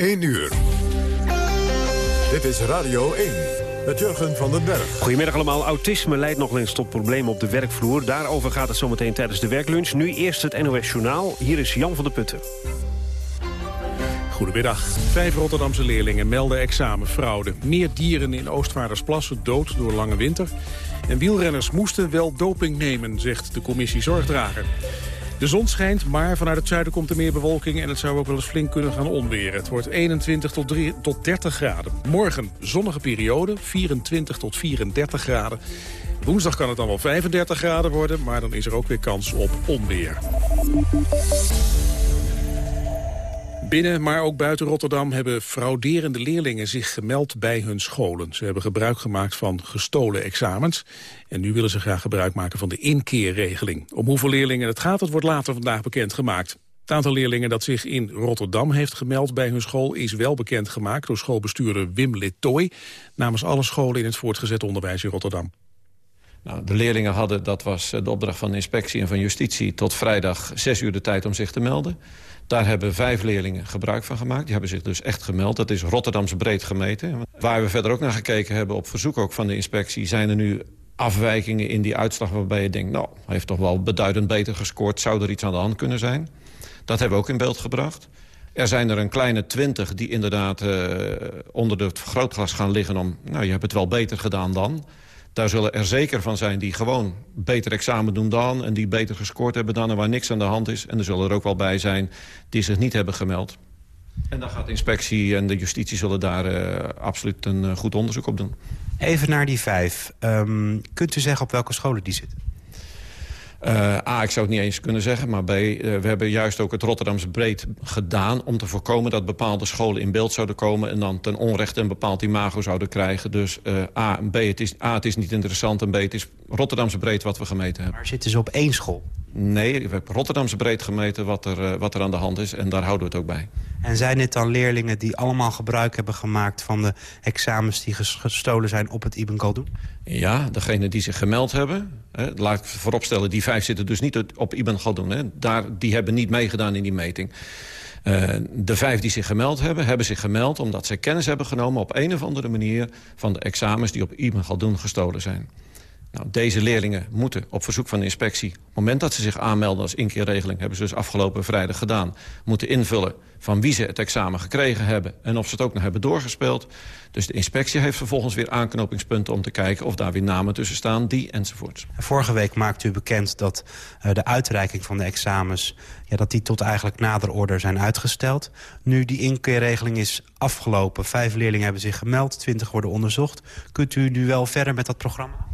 1 uur. Dit is Radio 1 met Jurgen van den Berg. Goedemiddag allemaal. Autisme leidt nog eens tot problemen op de werkvloer. Daarover gaat het zometeen tijdens de werklunch. Nu eerst het NOS Journaal. Hier is Jan van der Putten. Goedemiddag. Vijf Rotterdamse leerlingen melden examenfraude. Meer dieren in Oostvaardersplassen dood door lange winter. En wielrenners moesten wel doping nemen, zegt de commissie Zorgdrager. De zon schijnt, maar vanuit het zuiden komt er meer bewolking... en het zou ook wel eens flink kunnen gaan onweren. Het wordt 21 tot, 3, tot 30 graden. Morgen zonnige periode, 24 tot 34 graden. Woensdag kan het dan wel 35 graden worden... maar dan is er ook weer kans op onweer. Binnen, maar ook buiten Rotterdam hebben frauderende leerlingen zich gemeld bij hun scholen. Ze hebben gebruik gemaakt van gestolen examens. En nu willen ze graag gebruik maken van de inkeerregeling. Om hoeveel leerlingen het gaat, wordt later vandaag bekendgemaakt. Het aantal leerlingen dat zich in Rotterdam heeft gemeld bij hun school... is wel bekendgemaakt door schoolbestuurder Wim Littoy... namens alle scholen in het voortgezet onderwijs in Rotterdam. Nou, de leerlingen hadden, dat was de opdracht van de inspectie en van justitie... tot vrijdag zes uur de tijd om zich te melden. Daar hebben vijf leerlingen gebruik van gemaakt. Die hebben zich dus echt gemeld. Dat is Rotterdamse breed gemeten. Waar we verder ook naar gekeken hebben, op verzoek ook van de inspectie... zijn er nu afwijkingen in die uitslag waarbij je denkt... nou, hij heeft toch wel beduidend beter gescoord. Zou er iets aan de hand kunnen zijn? Dat hebben we ook in beeld gebracht. Er zijn er een kleine twintig die inderdaad uh, onder het vergrootglas gaan liggen... om, nou, je hebt het wel beter gedaan dan... Daar zullen er zeker van zijn die gewoon beter examen doen dan... en die beter gescoord hebben dan en waar niks aan de hand is. En er zullen er ook wel bij zijn die zich niet hebben gemeld. En dan gaat de inspectie en de justitie zullen daar uh, absoluut een uh, goed onderzoek op doen. Even naar die vijf. Um, kunt u zeggen op welke scholen die zitten? Uh, A, ik zou het niet eens kunnen zeggen, maar B, uh, we hebben juist ook het Rotterdamse breed gedaan... om te voorkomen dat bepaalde scholen in beeld zouden komen... en dan ten onrechte een bepaald imago zouden krijgen. Dus uh, A, B, het is, A, het is niet interessant en B, het is Rotterdamse breed wat we gemeten hebben. Maar zitten ze op één school? Nee, we hebben Rotterdamse breed gemeten wat er, wat er aan de hand is en daar houden we het ook bij. En zijn dit dan leerlingen die allemaal gebruik hebben gemaakt... van de examens die gestolen zijn op het Ibn Khaldun? Ja, degene die zich gemeld hebben. Hè, laat ik vooropstellen, die vijf zitten dus niet op Ibn. Hè. Daar, die hebben niet meegedaan in die meting. Uh, de vijf die zich gemeld hebben, hebben zich gemeld... omdat zij kennis hebben genomen op een of andere manier... van de examens die op Ibn Khaldun gestolen zijn. Nou, deze leerlingen moeten op verzoek van de inspectie... op het moment dat ze zich aanmelden als inkeerregeling... hebben ze dus afgelopen vrijdag gedaan... moeten invullen van wie ze het examen gekregen hebben... en of ze het ook nog hebben doorgespeeld. Dus de inspectie heeft vervolgens weer aanknopingspunten... om te kijken of daar weer namen tussen staan, die enzovoorts. Vorige week maakte u bekend dat uh, de uitreiking van de examens... Ja, dat die tot eigenlijk nader orde zijn uitgesteld. Nu die inkeerregeling is afgelopen. Vijf leerlingen hebben zich gemeld, twintig worden onderzocht. Kunt u nu wel verder met dat programma?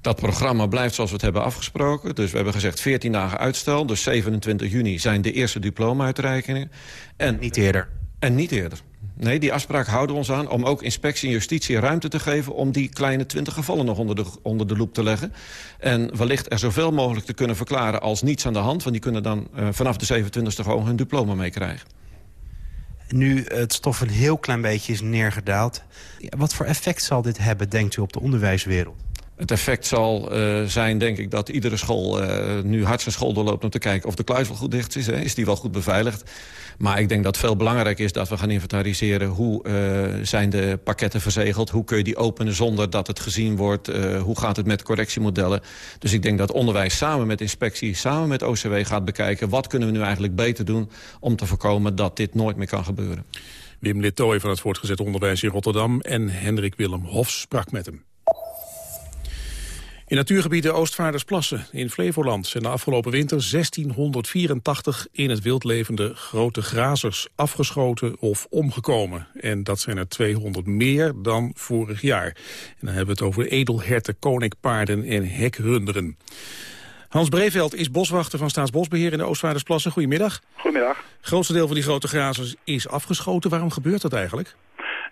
Dat programma blijft zoals we het hebben afgesproken. Dus we hebben gezegd 14 dagen uitstel. Dus 27 juni zijn de eerste diploma-uitreikingen. En niet eerder? En niet eerder. Nee, die afspraak houden we ons aan om ook inspectie en justitie ruimte te geven... om die kleine 20 gevallen nog onder de, onder de loep te leggen. En wellicht er zoveel mogelijk te kunnen verklaren als niets aan de hand... want die kunnen dan uh, vanaf de 27e gewoon hun diploma meekrijgen. Nu het stof een heel klein beetje is neergedaald. Wat voor effect zal dit hebben, denkt u, op de onderwijswereld? Het effect zal uh, zijn, denk ik, dat iedere school uh, nu hard zijn school doorloopt... om te kijken of de kluis wel goed dicht is. Hè? Is die wel goed beveiligd? Maar ik denk dat veel belangrijker is dat we gaan inventariseren... hoe uh, zijn de pakketten verzegeld? Hoe kun je die openen zonder dat het gezien wordt? hoe gaat het met correctiemodellen? Dus ik denk dat onderwijs samen met inspectie, samen met OCW gaat bekijken... wat kunnen we nu eigenlijk beter doen om te voorkomen dat dit nooit meer kan gebeuren. Wim Littooi van het voortgezet onderwijs in Rotterdam... en Hendrik Willem Hofs sprak met hem. In natuurgebieden Oostvaardersplassen in Flevoland zijn de afgelopen winter 1684 in het wild levende grote grazers afgeschoten of omgekomen. En dat zijn er 200 meer dan vorig jaar. En dan hebben we het over edelherten, koninkpaarden en hekrunderen. Hans Breveld is boswachter van Staatsbosbeheer in de Oostvaardersplassen. Goedemiddag. Goedemiddag. Het grootste deel van die grote grazers is afgeschoten. Waarom gebeurt dat eigenlijk?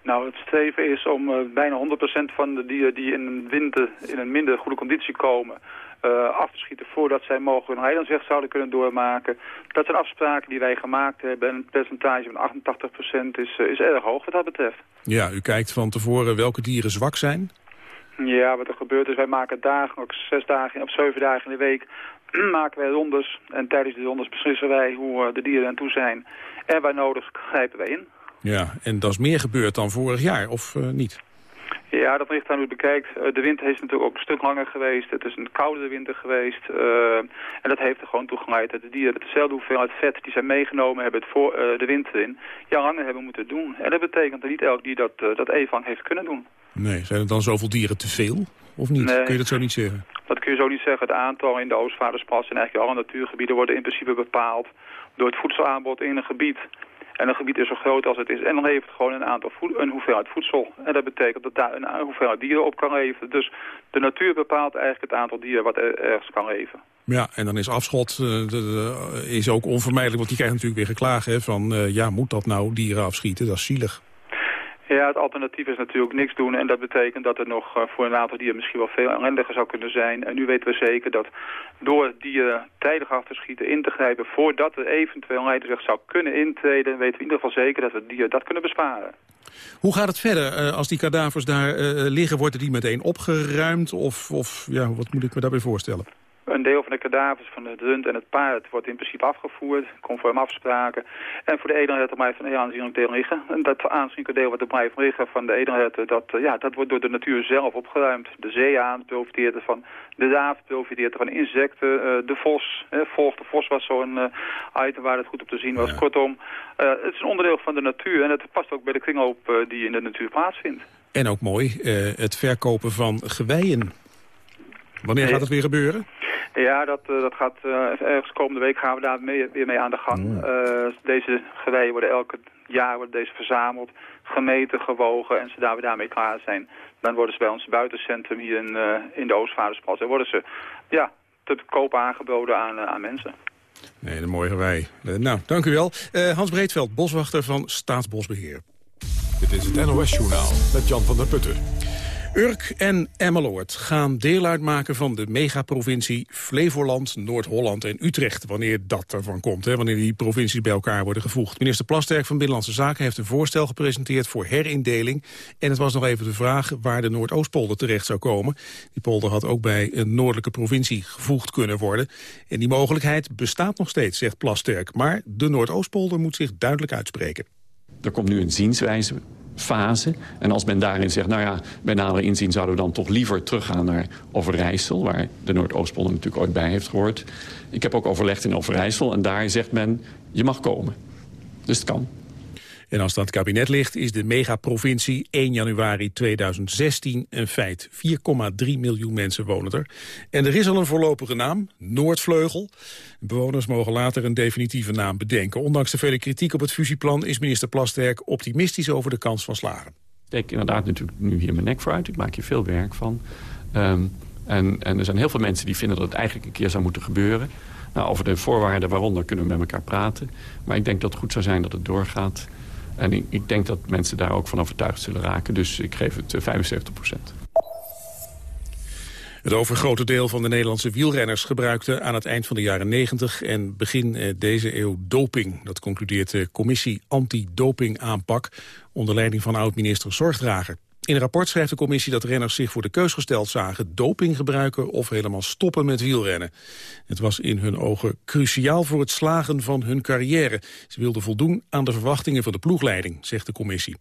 Nou, het streven is om uh, bijna 100% van de dieren die in een winter in een minder goede conditie komen... Uh, af te schieten voordat zij mogen hun heilandsweg zouden kunnen doormaken. Dat zijn afspraken die wij gemaakt hebben en het percentage van 88% is, uh, is erg hoog wat dat betreft. Ja, u kijkt van tevoren welke dieren zwak zijn? Ja, wat er gebeurt is, wij maken dagen, ook zes dagen of zeven dagen in de week, maken wij rondes. En tijdens die rondes beslissen wij hoe de dieren aan toe zijn. En waar nodig grijpen wij in. Ja, en dat is meer gebeurd dan vorig jaar, of niet? Ja, dat ligt aan hoe je bekijkt. de winter is natuurlijk ook een stuk langer geweest. Het is een koude winter geweest. en dat heeft er gewoon toe geleid dat de dieren dezelfde hoeveelheid vet die zij meegenomen hebben het voor de winter in, ja, langer hebben moeten doen. En dat betekent dat niet elk dier dat, dat even lang heeft kunnen doen. Nee, zijn er dan zoveel dieren te veel? Of niet? Kun je dat zo niet zeggen? Dat kun je zo niet zeggen. Het aantal in de Oostvaarderspas en eigenlijk alle natuurgebieden worden in principe bepaald door het voedselaanbod in een gebied. En een gebied is zo groot als het is. En dan heeft het gewoon een aantal een hoeveelheid voedsel. En dat betekent dat daar een hoeveelheid dieren op kan leven. Dus de natuur bepaalt eigenlijk het aantal dieren wat er ergens kan leven. Ja, en dan is afschot uh, is ook onvermijdelijk. Want die krijgt natuurlijk weer geklagen van... Uh, ja, moet dat nou dieren afschieten? Dat is zielig. Ja, het alternatief is natuurlijk niks doen. En dat betekent dat er nog uh, voor een aantal dieren misschien wel veel ellendiger zou kunnen zijn. En nu weten we zeker dat door dieren tijdig af te schieten, in te grijpen... voordat er eventueel een zou kunnen intreden... weten we in ieder geval zeker dat we dieren dat kunnen besparen. Hoe gaat het verder? Uh, als die kadavers daar uh, liggen, worden die meteen opgeruimd? Of, of ja, wat moet ik me daarbij voorstellen? Een deel van de kadavers van het rund en het paard wordt in principe afgevoerd, conform afspraken. En voor de edelherten blijft een heel aanzienlijk deel liggen. En dat aanzienlijke deel wat er blijft liggen van de edelherten, dat, eh, ja, dat wordt door de natuur zelf opgeruimd. De zeeaan profiteert ervan, de raaf profiteert ervan, insecten, uh, de vos. Eh, volgt de vos was zo'n uh, item waar het goed op te zien was. Kortom, het is een onderdeel van de natuur en het past ook bij de kringloop die in de natuur plaatsvindt. En ook mooi, het verkopen van geweien. Wanneer gaat het weer gebeuren? Ja, dat, uh, dat gaat uh, ergens komende week gaan we daar mee, weer mee aan de gang. Uh, deze geweien worden elke jaar worden deze verzameld, gemeten, gewogen. En zodra we daarmee klaar zijn, dan worden ze bij ons buitencentrum hier in, in de Oostvaarderspas. En worden ze ja, te koop aangeboden aan, aan mensen. Nee, een mooie gewei. nou, dank u wel. Hans Breedveld, boswachter van Staatsbosbeheer. Dit is het NOS Journaal met Jan van der Putten. Urk en Emmeloord gaan deel uitmaken van de megaprovincie Flevoland, Noord-Holland en Utrecht. Wanneer dat ervan komt, hè, wanneer die provincies bij elkaar worden gevoegd. Minister Plasterk van Binnenlandse Zaken heeft een voorstel gepresenteerd voor herindeling. En het was nog even de vraag waar de Noordoostpolder terecht zou komen. Die polder had ook bij een noordelijke provincie gevoegd kunnen worden. En die mogelijkheid bestaat nog steeds, zegt Plasterk. Maar de Noordoostpolder moet zich duidelijk uitspreken. Er komt nu een zienswijze fase. En als men daarin zegt, nou ja, bij nader inzien zouden we dan toch liever teruggaan naar Overijssel... waar de Noordoostpolder natuurlijk ooit bij heeft gehoord. Ik heb ook overlegd in Overijssel en daar zegt men, je mag komen. Dus het kan. En als dat kabinet ligt, is de megaprovincie 1 januari 2016 een feit. 4,3 miljoen mensen wonen er. En er is al een voorlopige naam, Noordvleugel. Bewoners mogen later een definitieve naam bedenken. Ondanks de vele kritiek op het fusieplan is minister Plasterk optimistisch over de kans van slagen. Ik inderdaad natuurlijk nu hier mijn nek voor uit. Ik maak hier veel werk van. Um, en, en er zijn heel veel mensen die vinden dat het eigenlijk een keer zou moeten gebeuren. Nou, over de voorwaarden waaronder kunnen we met elkaar praten. Maar ik denk dat het goed zou zijn dat het doorgaat. En ik, ik, denk dat mensen daar ook van overtuigd zullen raken. Dus ik geef het 75 eh, procent. Het overgrote deel van de Nederlandse wielrenners gebruikte aan het eind van de jaren 90 en begin eh, deze eeuw doping. Dat concludeert de commissie Anti-Doping Aanpak onder leiding van oud-minister Zorgdrager. In een rapport schrijft de commissie dat renners zich voor de keus gesteld zagen doping gebruiken of helemaal stoppen met wielrennen. Het was in hun ogen cruciaal voor het slagen van hun carrière. Ze wilden voldoen aan de verwachtingen van de ploegleiding, zegt de commissie.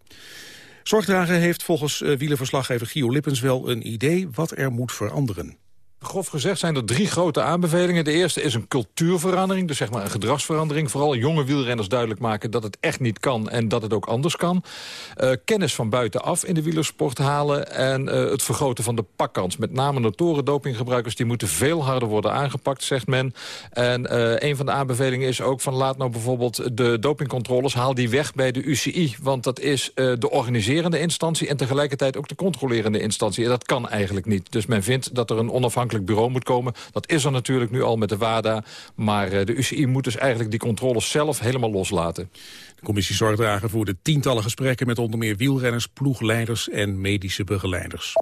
Zorgdrager heeft volgens uh, wielerverslaggever Gio Lippens wel een idee wat er moet veranderen. Grof gezegd zijn er drie grote aanbevelingen. De eerste is een cultuurverandering, dus zeg maar een gedragsverandering. Vooral jonge wielrenners duidelijk maken dat het echt niet kan en dat het ook anders kan. Uh, kennis van buitenaf in de wielersport halen en uh, het vergroten van de pakkans. Met name notoren dopinggebruikers die moeten veel harder worden aangepakt, zegt men. En uh, een van de aanbevelingen is ook van laat nou bijvoorbeeld de dopingcontroles, haal die weg bij de UCI. Want dat is de organiserende instantie en tegelijkertijd ook de controlerende instantie. En dat kan eigenlijk niet. Dus men vindt dat er een onafhankelijk bureau moet komen. Dat is er natuurlijk nu al met de WADA. Maar eh, de UCI moet dus eigenlijk die controles zelf helemaal loslaten. De commissie Zorgdrager voerde tientallen gesprekken met onder meer wielrenners, ploegleiders en medische begeleiders.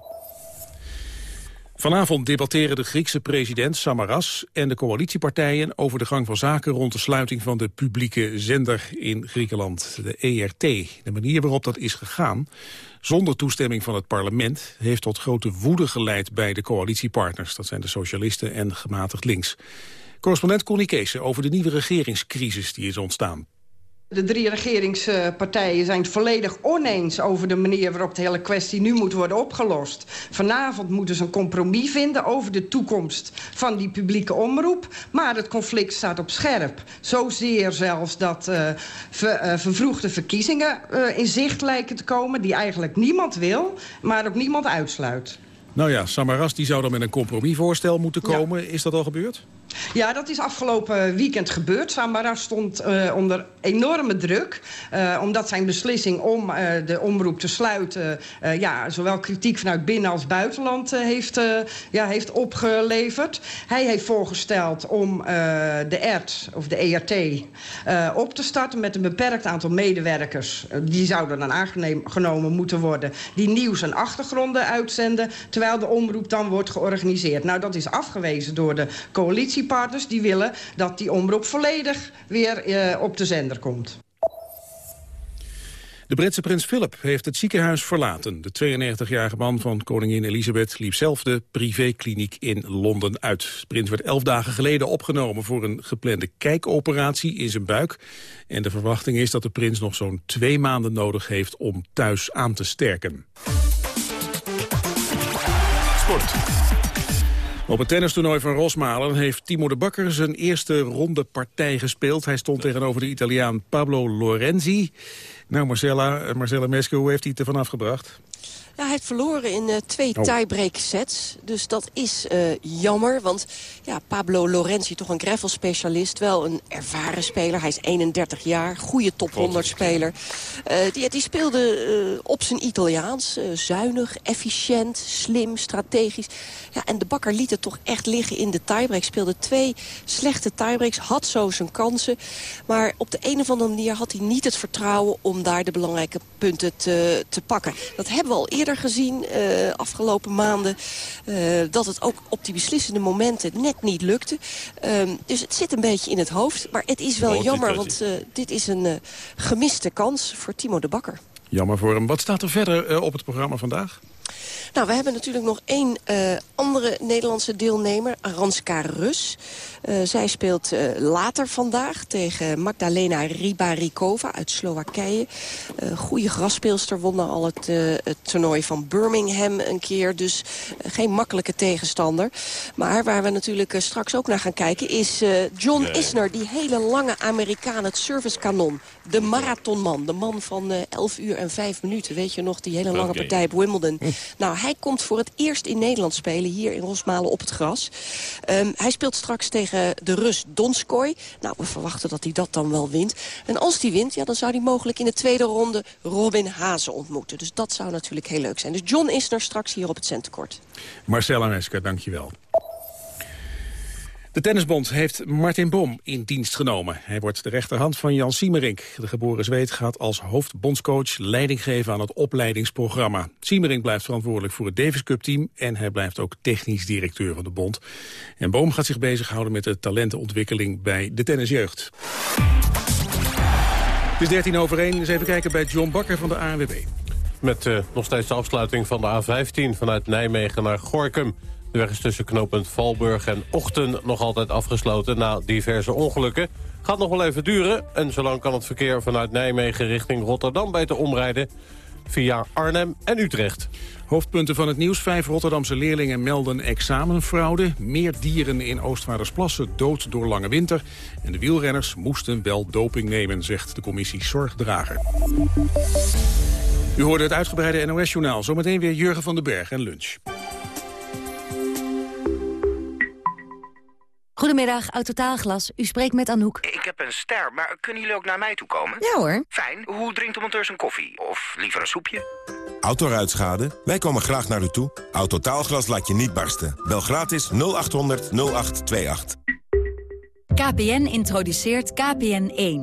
Vanavond debatteren de Griekse president Samaras en de coalitiepartijen over de gang van zaken rond de sluiting van de publieke zender in Griekenland, de ERT. De manier waarop dat is gegaan, zonder toestemming van het parlement, heeft tot grote woede geleid bij de coalitiepartners. Dat zijn de socialisten en gematigd links. Correspondent Connie Kees over de nieuwe regeringscrisis die is ontstaan. De drie regeringspartijen zijn het volledig oneens over de manier waarop de hele kwestie nu moet worden opgelost. Vanavond moeten ze een compromis vinden over de toekomst van die publieke omroep. Maar het conflict staat op scherp. Zozeer zelfs dat uh, ver, uh, vervroegde verkiezingen uh, in zicht lijken te komen... die eigenlijk niemand wil, maar ook niemand uitsluit. Nou ja, Samaras die zou dan met een compromisvoorstel moeten komen. Ja. Is dat al gebeurd? Ja, dat is afgelopen weekend gebeurd. Samaras stond uh, onder enorme druk. Uh, omdat zijn beslissing om uh, de omroep te sluiten... ja, zowel kritiek vanuit binnen- als buitenland heeft, ja, heeft opgeleverd. Hij heeft voorgesteld om de ERT, of de ERT, op te starten... met een beperkt aantal medewerkers. die zouden dan aangenomen moeten worden... die nieuws en achtergronden uitzenden... terwijl de omroep dan wordt georganiseerd. Nou, dat is afgewezen door de coalitie coalitiepartners die willen dat die omroep volledig weer uh, op de zender komt. De Britse prins Philip heeft het ziekenhuis verlaten. De 92-jarige man van koningin Elisabeth liep zelf de privékliniek in Londen uit. De prins werd elf dagen geleden opgenomen voor een geplande kijkoperatie in zijn buik. En de verwachting is dat de prins nog zo'n twee maanden nodig heeft om thuis aan te sterken. Sport. Op het tennistoernooi van Rosmalen heeft Timo de Bakker zijn eerste ronde partij gespeeld. Hij stond tegenover de Italiaan Pablo Lorenzi. Nou Marcella, Marcella Mesco, hoe heeft hij het ervan afgebracht? Ja, hij heeft verloren in uh, twee oh. tiebreak sets. Dus dat is uh, jammer. Want ja, Pablo Lorenzi, toch een gravel-specialist. Wel een ervaren speler. Hij is 31 jaar. Goede top 100 speler. Uh, die, die speelde op zijn Italiaans. zuinig, efficiënt, slim, strategisch. Ja, en de bakker liet het toch echt liggen in de tiebreak. Speelde twee slechte tiebreaks. Had zo zijn kansen. Maar op de een of andere manier had hij niet het vertrouwen... om daar de belangrijke punten te, te pakken. Dat hebben we al eerder gezien, uh, afgelopen maanden... Uh, dat het ook op die beslissende momenten net niet lukte. Uh, dus het zit een beetje in het hoofd. Maar het is wel oh, jammer, want uh, dit is een gemiste kans voor Timo de Bakker. Jammer voor hem. Wat staat er verder op het programma vandaag? Nou, we hebben natuurlijk nog één uh, andere Nederlandse deelnemer, Aranska Rus. Uh, zij speelt uh, later vandaag tegen Magdalena Ribarikova uit Slowakije. goede grasspeelster, won al het, het, toernooi van Birmingham een keer. Dus geen makkelijke tegenstander. Maar waar we natuurlijk straks ook naar gaan kijken is John nee. Isner. Die hele lange Amerikaan, het servicekanon. De marathonman, de man van 11 uur en 5 minuten. Weet je nog, die hele lange okay. partij op Wimbledon. Nou, hij komt voor het eerst in Nederland spelen, hier in Rosmalen op het gras. Um, hij speelt straks tegen de Rus Donskoy. Nou, we verwachten dat hij dat dan wel wint. En als hij wint, ja, dan zou hij mogelijk in de tweede ronde Robin Hazen ontmoeten. Dus dat zou natuurlijk heel leuk zijn. Dus John Isner straks hier op het centenkort. Marcella Mesker, dankjewel. De Tennisbond heeft Martin Bom in dienst genomen. Hij wordt de rechterhand van Jan Siemerink. De geboren Zweed gaat als hoofdbondscoach leiding geven aan het opleidingsprogramma. Siemerink blijft verantwoordelijk voor het Davis Cup team... en hij blijft ook technisch directeur van de bond. En Boom gaat zich bezighouden met de talentenontwikkeling bij de tennisjeugd. Het is 13 over 1. Eens even kijken bij John Bakker van de ANWB. Met uh, nog steeds de afsluiting van de A15 vanuit Nijmegen naar Gorkum... De weg is tussen knooppunt Valburg en Ochten nog altijd afgesloten na diverse ongelukken. Gaat nog wel even duren en zolang kan het verkeer vanuit Nijmegen richting Rotterdam beter omrijden via Arnhem en Utrecht. Hoofdpunten van het nieuws. Vijf Rotterdamse leerlingen melden examenfraude. Meer dieren in Oostvaardersplassen dood door lange winter. En de wielrenners moesten wel doping nemen, zegt de commissie Zorgdrager. U hoorde het uitgebreide NOS-journaal. Zometeen weer Jurgen van den Berg en lunch. Goedemiddag, Autotaalglas. U spreekt met Anouk. Ik heb een ster, maar kunnen jullie ook naar mij toe komen? Ja hoor. Fijn. Hoe drinkt de monteur zijn koffie? Of liever een soepje? Autoruitschade? Wij komen graag naar u toe. Autotaalglas laat je niet barsten. Bel gratis 0800 0828. KPN introduceert KPN1.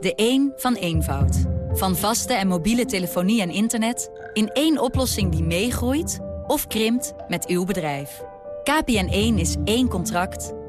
De 1 van eenvoud. Van vaste en mobiele telefonie en internet... in één oplossing die meegroeit of krimpt met uw bedrijf. KPN1 is één contract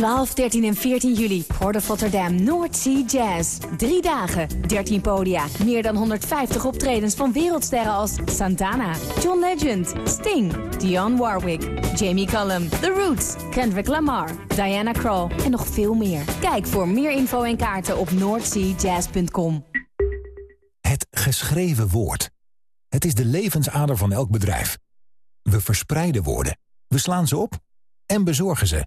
12, 13 en 14 juli. Port of Rotterdam North Sea Jazz. Drie dagen, 13 podia. Meer dan 150 optredens van wereldsterren als Santana, John Legend, Sting, Dionne Warwick, Jamie Cullum, The Roots, Kendrick Lamar, Diana Krall en nog veel meer. Kijk voor meer info en kaarten op northseajazz.com. Het geschreven woord. Het is de levensader van elk bedrijf. We verspreiden woorden, we slaan ze op en bezorgen ze.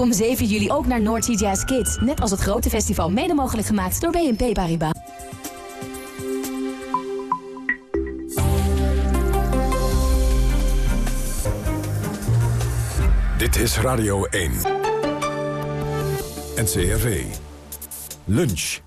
Kom 7 juli ook naar North Sea Jazz Kids. Net als het grote festival mede mogelijk gemaakt door BNP Paribas. Dit is Radio 1. NCRV. Lunch.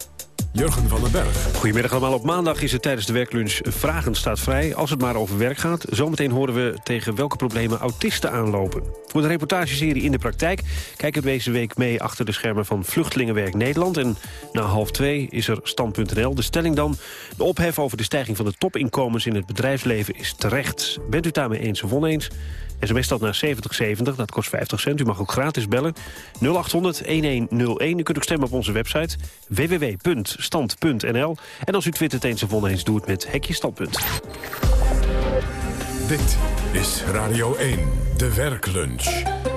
Jurgen van den Berg. Goedemiddag allemaal. Op maandag is het tijdens de werklunch Vragen staat vrij. Als het maar over werk gaat. Zometeen horen we tegen welke problemen autisten aanlopen. Voor de reportageserie In de Praktijk kijken we deze week mee achter de schermen van Vluchtelingenwerk Nederland. En na half twee is er stand.nl. De stelling dan, de ophef over de stijging van de topinkomens in het bedrijfsleven is terecht. Bent u het daarmee eens of oneens? SMS dat naar 7070, dat kost 50 cent. U mag ook gratis bellen. 0800-1101. U kunt ook stemmen op onze website www.stand.nl. En als u twittert eens of oneens, doe het met Hekje Standpunt. Dit is Radio 1, de werklunch.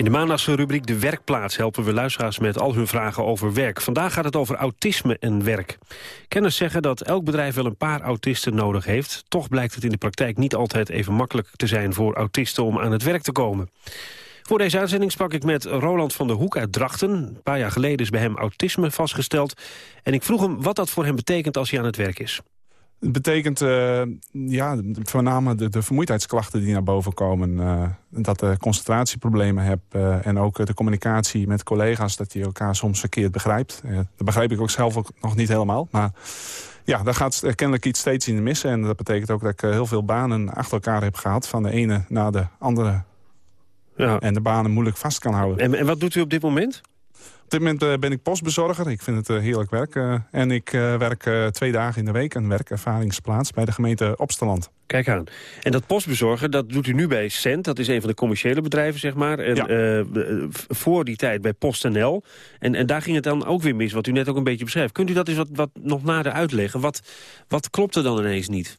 In de maandagse rubriek De Werkplaats helpen we luisteraars met al hun vragen over werk. Vandaag gaat het over autisme en werk. Kenners zeggen dat elk bedrijf wel een paar autisten nodig heeft. Toch blijkt het in de praktijk niet altijd even makkelijk te zijn voor autisten om aan het werk te komen. Voor deze uitzending sprak ik met Roland van der Hoek uit Drachten. Een paar jaar geleden is bij hem autisme vastgesteld. En ik vroeg hem wat dat voor hem betekent als hij aan het werk is. Het betekent uh, ja, voornamelijk de, de, vermoeidheidsklachten die naar boven komen. Uh, dat je concentratieproblemen hebt uh, en ook de communicatie met collega's... dat je elkaar soms verkeerd begrijpt. dat begrijp ik ook zelf ook nog niet helemaal. Maar ja, daar gaat kennelijk iets steeds in de missen. En dat betekent ook dat ik heel veel banen achter elkaar heb gehad... van de ene naar de andere. Ja. En de banen moeilijk vast kan houden. En, en wat doet u op dit moment? Op dit moment uh, ben ik postbezorger. Ik vind het uh, heerlijk werk. Uh, en ik werk twee dagen in de week een werkervaringsplaats bij de gemeente Opsteland. Kijk aan. En dat postbezorgen, dat doet u nu bij Cent. Dat is een van de commerciële bedrijven, zeg maar. En ja. voor die tijd bij PostNL. En, en daar ging het dan ook weer mis, wat u net ook een beetje beschrijft. Kunt u dat eens wat, wat nog nader uitleggen? Wat, wat klopt er dan ineens niet?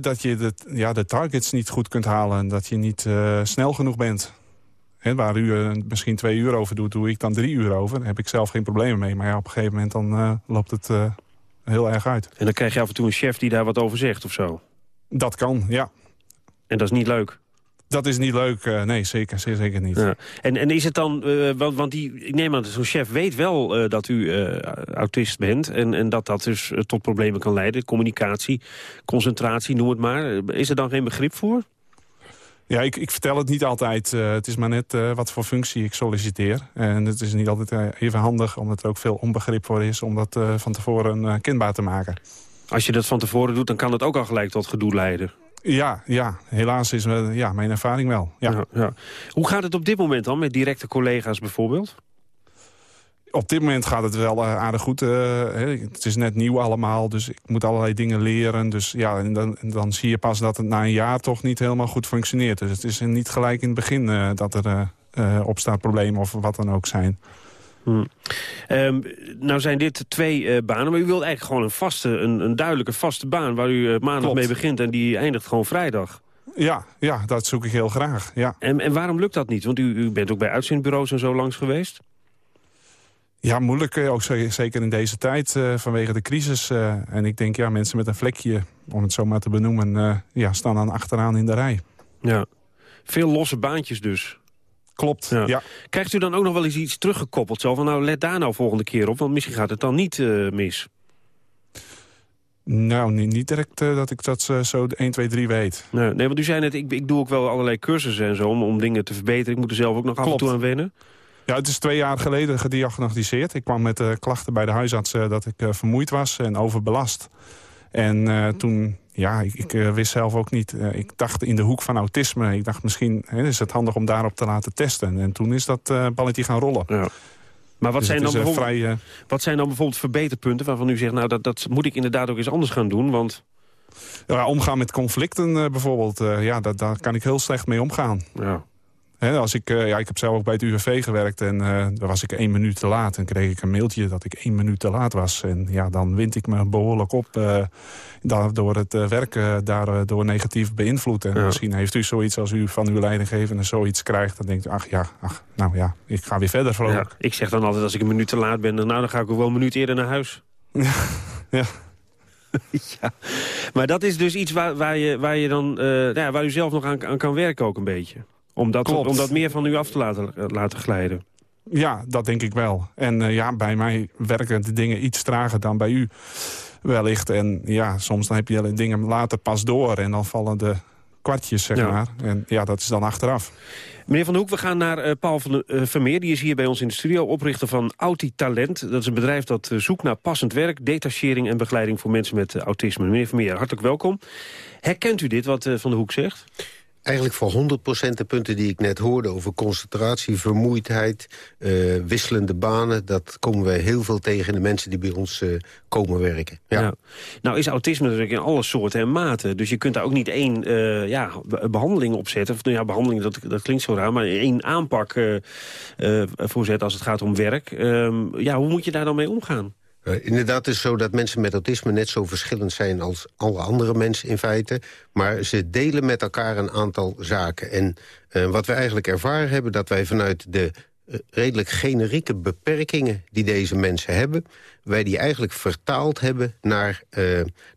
dat je de, ja, de targets niet goed kunt halen. En dat je niet snel genoeg bent. He, waar u uh, misschien twee uur over doet, doe ik dan drie uur over. Daar heb ik zelf geen problemen mee. Maar ja, op een gegeven moment dan, uh, loopt het uh, heel erg uit. En dan krijg je af en toe een chef die daar wat over zegt of zo? Dat kan, ja. En dat is niet leuk? Dat is niet leuk, nee, zeker, zeker, zeker niet. Ja. En, en is het dan, want, want die, ik neem aan, zo'n chef weet wel dat u autist bent... En, en dat dat dus tot problemen kan leiden, communicatie, concentratie, noem het maar. Is er dan geen begrip voor? Ja, ik, ik vertel het niet altijd. Uh, het is maar net uh, wat voor functie ik solliciteer. En het is niet altijd uh, even handig, omdat er ook veel onbegrip voor is... om dat van tevoren kenbaar te maken. Als je dat van tevoren doet, dan kan het ook al gelijk tot gedoe leiden. Ja, ja. helaas is ja, mijn ervaring wel. Ja. Ja, ja. Hoe gaat het op dit moment dan met directe collega's bijvoorbeeld? Op dit moment gaat het wel aardig goed. het is net nieuw allemaal, dus ik moet allerlei dingen leren. Dus ja, en dan, dan zie je pas dat het na een jaar toch niet helemaal goed functioneert. Dus het is niet gelijk in het begin uh, dat er uh, uh, opstaatproblemen of wat dan ook zijn. Hmm. Um, nou zijn dit twee banen, maar u wilt eigenlijk gewoon een vaste, een, een duidelijke vaste baan... waar u maandag Klopt. mee begint en die eindigt gewoon vrijdag. Ja, ja, dat zoek ik heel graag. Ja. En, en waarom lukt dat niet? Want u, u bent ook bij uitzendbureaus en zo langs geweest. Ja, moeilijk, ook zeker in deze tijd uh, vanwege de crisis. Uh, en ik denk, ja, mensen met een vlekje, om het zo maar te benoemen... Uh, ja, staan dan achteraan in de rij. Ja, veel losse baantjes dus. Klopt, ja. ja. Krijgt u dan ook nog wel eens iets teruggekoppeld? Zo van, nou, let daar nou volgende keer op, want misschien gaat het dan niet mis. Nou, niet, niet direct uh, dat ik dat uh, zo 1, 2, 3 weet. Nee, nee want u zei net, ik, ik doe ook wel allerlei cursussen en zo om, om dingen te verbeteren. Ik moet er zelf ook nog Klopt. af en toe aan wennen. Ja, het is twee jaar geleden gediagnosticeerd. Ik kwam met uh, klachten bij de huisarts dat ik vermoeid was en overbelast. En toen, ja, ik, ik wist zelf ook niet. ik dacht in de hoek van autisme. Ik dacht misschien hè, is het handig om daarop te laten testen. En toen is dat balletje gaan rollen. Ja. Maar wat, dus zijn dan bijvoorbeeld, vrij, wat zijn dan bijvoorbeeld verbeterpunten waarvan u zegt... nou, dat, dat moet ik inderdaad ook eens anders gaan doen, want... Ja, omgaan met conflicten bijvoorbeeld, ja, dat, daar kan ik heel slecht mee omgaan. Ja als ik, uh, ja, ik heb zelf ook bij het UWV gewerkt en uh, daar was ik één minuut te laat. En kreeg ik een mailtje dat ik één minuut te laat was. En ja, dan wind ik me behoorlijk op uh, door het werken daardoor negatief beïnvloed. En misschien heeft u zoiets als u van uw leidinggevende zoiets krijgt. Dan denkt u, ach ja, ach, nou ja, ik ga weer verder vrolijk. Ja, ik zeg dan altijd als ik een minuut te laat ben, nou dan ga ik ook wel een minuut eerder naar huis. ja. ja. maar dat is dus iets waar, waar, je, waar, je dan, ja, waar u zelf nog aan, aan kan werken ook een beetje. Om dat, om dat meer van u af te laten, eh, laten glijden. Ja, dat denk ik wel. En uh, ja, bij mij werken de dingen iets trager dan bij u wellicht. En ja, soms dan heb je dingen later pas door en dan vallen de kwartjes, zeg maar. En ja, dat is dan achteraf. Meneer Van de Hoek, we gaan naar uh, Paul van uh, Vermeer. Die is hier bij ons in de studio, oprichter van Auti Talent. Dat is een bedrijf dat zoekt naar passend werk... detachering en begeleiding voor mensen met autisme. Meneer Vermeer, hartelijk welkom. Herkent u dit, wat Van de Hoek zegt? Eigenlijk voor 100% de punten die ik net hoorde over concentratie, vermoeidheid, uh, wisselende banen. Dat komen wij heel veel tegen in de mensen die bij ons uh, komen werken. Ja. Nou is autisme natuurlijk in alle soorten en maten. Dus je kunt daar ook niet één uh, ja, behandeling op zetten. Of, nou ja, behandeling, dat, dat klinkt zo raar. Maar één aanpak voorzetten als het gaat om werk. Ehm, ja, hoe moet je daar dan mee omgaan? Uh, inderdaad is het zo dat mensen met autisme net zo verschillend zijn als alle andere mensen in feite. Maar ze delen met elkaar een aantal zaken. En uh, wat we eigenlijk ervaren hebben, dat wij vanuit de uh, redelijk generieke beperkingen die deze mensen hebben... wij die eigenlijk vertaald hebben naar,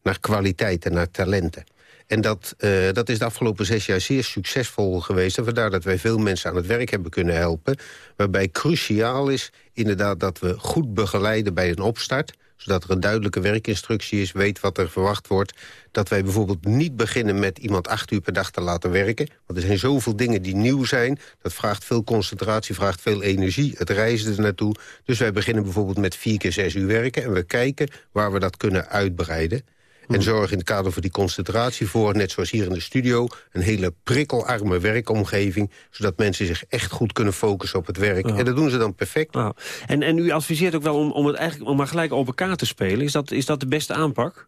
naar kwaliteiten, naar talenten. En dat, uh, dat is de afgelopen zes jaar zeer succesvol geweest. En vandaar dat wij veel mensen aan het werk hebben kunnen helpen. Waarbij cruciaal is inderdaad dat we goed begeleiden bij een opstart zodat er een duidelijke werkinstructie is, weet wat er verwacht wordt. Dat wij bijvoorbeeld niet beginnen met iemand acht uur per dag te laten werken. Want er zijn zoveel dingen die nieuw zijn. Dat vraagt veel concentratie, vraagt veel energie. Het reizen er naartoe. Dus wij beginnen bijvoorbeeld met vier keer zes uur werken. En we kijken waar we dat kunnen uitbreiden. En zorg in het kader voor die concentratie voor, net zoals hier in de studio... een hele prikkelarme werkomgeving... zodat mensen zich echt goed kunnen focussen op het werk. En dat doen ze dan perfect. En, en u adviseert ook wel om, om het eigenlijk om maar gelijk op elkaar te spelen. Is dat, is dat de beste aanpak?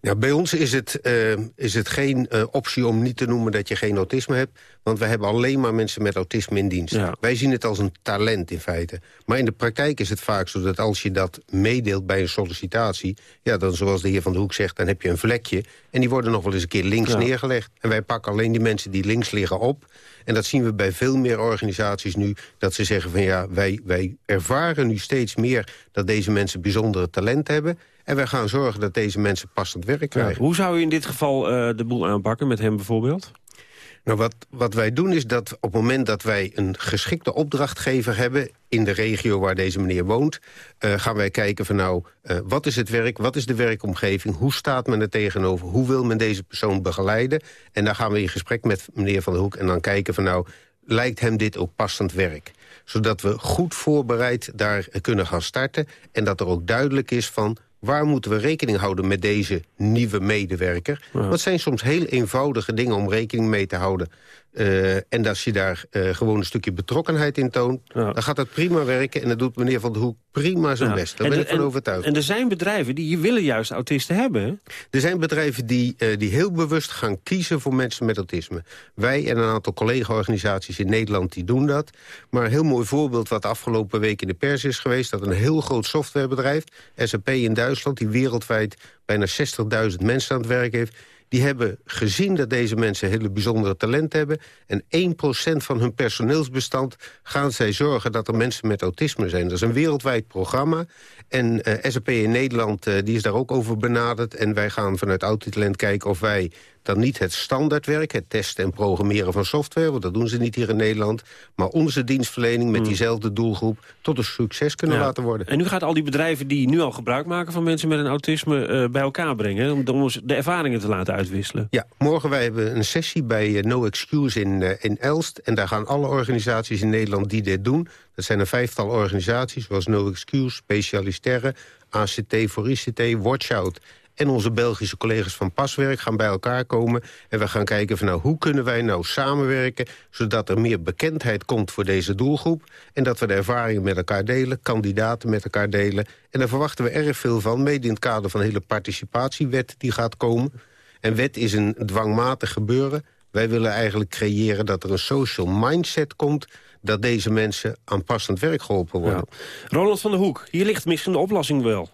Ja, bij ons is het, uh, is het geen uh, optie om niet te noemen dat je geen autisme hebt. Want we hebben alleen maar mensen met autisme in dienst. Ja. Wij zien het als een talent in feite. Maar in de praktijk is het vaak zo dat als je dat meedeelt bij een sollicitatie... ja, dan zoals de heer Van de Hoek zegt, dan heb je een vlekje... en die worden nog wel eens een keer links ja. neergelegd. En wij pakken alleen die mensen die links liggen op... En dat zien we bij veel meer organisaties nu. Dat ze zeggen van ja, wij, wij ervaren nu steeds meer... dat deze mensen bijzondere talent hebben. En wij gaan zorgen dat deze mensen passend werk krijgen. Ja, hoe zou u in dit geval uh, de boel aanpakken met hem bijvoorbeeld? Nou, wat, wat wij doen is dat op het moment dat wij een geschikte opdrachtgever hebben... in de regio waar deze meneer woont, uh, gaan wij kijken van nou... Uh, wat is het werk, wat is de werkomgeving, hoe staat men er tegenover... hoe wil men deze persoon begeleiden? En dan gaan we in gesprek met meneer Van der Hoek en dan kijken van nou... lijkt hem dit ook passend werk? Zodat we goed voorbereid daar kunnen gaan starten... en dat er ook duidelijk is van waar moeten we rekening houden met deze nieuwe medewerker? Ja. Dat zijn soms heel eenvoudige dingen om rekening mee te houden. Uh, en als je daar uh, gewoon een stukje betrokkenheid in toont... Ja. dan gaat dat prima werken en dat doet meneer Van der Hoek prima zijn ja. best. Daar ben ik van overtuigd. En er zijn bedrijven die willen juist autisten hebben. Er zijn bedrijven die, uh, die heel bewust gaan kiezen voor mensen met autisme. Wij en een aantal collega-organisaties in Nederland die doen dat. Maar een heel mooi voorbeeld wat de afgelopen week in de pers is geweest... dat een heel groot softwarebedrijf, SAP in Duitsland... die wereldwijd bijna 60.000 mensen aan het werk heeft Die hebben gezien dat deze mensen hele bijzondere talent hebben. En 1% van hun personeelsbestand gaan zij zorgen dat er mensen met autisme zijn. Dat is een wereldwijd programma. En eh, SAP in Nederland eh, die is daar ook over benaderd. En wij gaan vanuit Autitalent kijken of wij dan niet het standaardwerk... het testen en programmeren van software, want dat doen ze niet hier in Nederland... maar onze dienstverlening met Hmm. diezelfde doelgroep... tot een succes kunnen Ja. laten worden. En nu gaat al die bedrijven die nu al gebruik maken van mensen met een autisme eh, bij elkaar brengen. Om, de ervaringen te laten uitwisselen. Ja, morgen wij hebben een sessie bij eh, No Excuse in, eh, in Elst. En daar gaan alle organisaties in Nederland die dit doen... dat zijn een vijftal organisaties zoals No Excuse, Specialisterre... ACT voor ICT, Watchout en onze Belgische collega's van Paswerk gaan bij elkaar komen. En we gaan kijken van nou, hoe kunnen wij nou samenwerken... zodat er meer bekendheid komt voor deze doelgroep... en dat we de ervaringen met elkaar delen, kandidaten met elkaar delen. En daar verwachten we erg veel van, mede in het kader van de hele participatiewet die gaat komen. En wet is een dwangmatig gebeuren. Wij willen eigenlijk creëren dat er een social mindset komt... dat deze mensen aan passend werk geholpen worden. Ronald van der Hoek, hier ligt misschien de oplossing wel.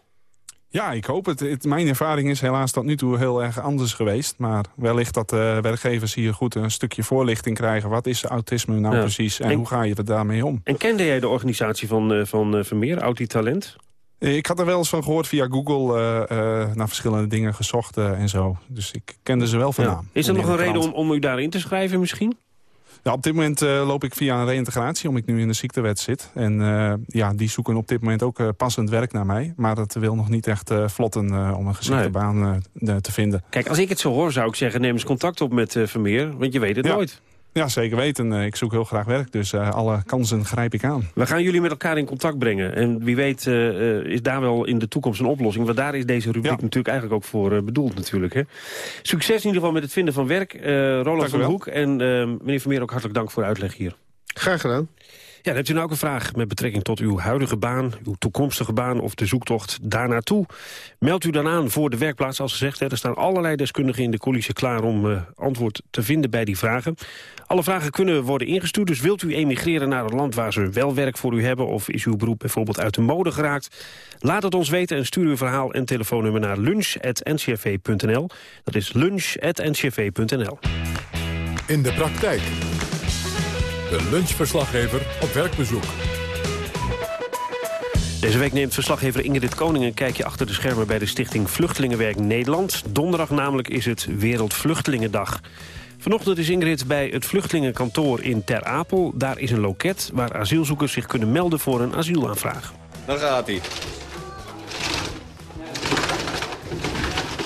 Ja, ik hoop het. het. Mijn ervaring is helaas tot nu toe heel erg anders geweest. Maar wellicht dat uh, werkgevers hier goed een stukje voorlichting krijgen. Wat is autisme nou Ja. precies en, En- hoe ga je er daarmee om? En kende jij de organisatie van, eh, van eh, Vermeer, Autitalent? Eh, Ik had er wel eens van gehoord via Google eh, eh, naar verschillende dingen gezocht eh, en zo. Dus ik kende ze wel van Ja. naam. Is er nog een de reden om, om u daarin te schrijven misschien? Ja, op dit moment eh, loop ik via een reïntegratie, omdat ik nu in de ziektewet zit. En eh, ja, die zoeken op dit moment ook eh, passend werk naar mij. Maar dat wil nog niet echt vlotten om een geschikte Nee. baan te vinden. Kijk, als ik het zo hoor zou ik zeggen neem eens contact op met Vermeer. Want je weet het Ja. nooit. Ja, zeker weten. Eh, ik zoek heel graag werk, dus eh, alle kansen grijp ik aan. We gaan jullie met elkaar in contact brengen. En wie weet eh, eh, is daar wel in de toekomst een oplossing. Want daar is deze rubriek natuurlijk eigenlijk ook voor bedoeld natuurlijk. Hè. Succes in ieder geval met het vinden van werk. Eh Roland van. Hoek en meneer Vermeer ook hartelijk dank voor de uitleg hier. Graag gedaan. Ja, dan hebt u nou ook een vraag met betrekking tot uw huidige baan... uw toekomstige baan of de zoektocht daarnaartoe. Meld u dan aan voor de werkplaats. Als gezegd, er staan allerlei deskundigen in de coulissen klaar... om eh, antwoord te vinden bij die vragen. Alle vragen kunnen worden ingestuurd. Dus wilt u emigreren naar een land waar ze wel werk voor u hebben... of is uw beroep bijvoorbeeld uit de mode geraakt? Laat het ons weten en stuur uw verhaal en telefoonnummer naar lunch.ncrv.nl. Dat is lunch.ncrv.nl. In de praktijk. De lunchverslaggever op werkbezoek. Deze week neemt verslaggever Ingrid Koning een kijkje achter de schermen bij de stichting Vluchtelingenwerk Nederland. Donderdag namelijk is het Wereldvluchtelingendag. Vanochtend is Ingrid bij het vluchtelingenkantoor in Ter Apel. Daar is een loket waar asielzoekers zich kunnen melden voor een asielaanvraag. Dan gaat hij.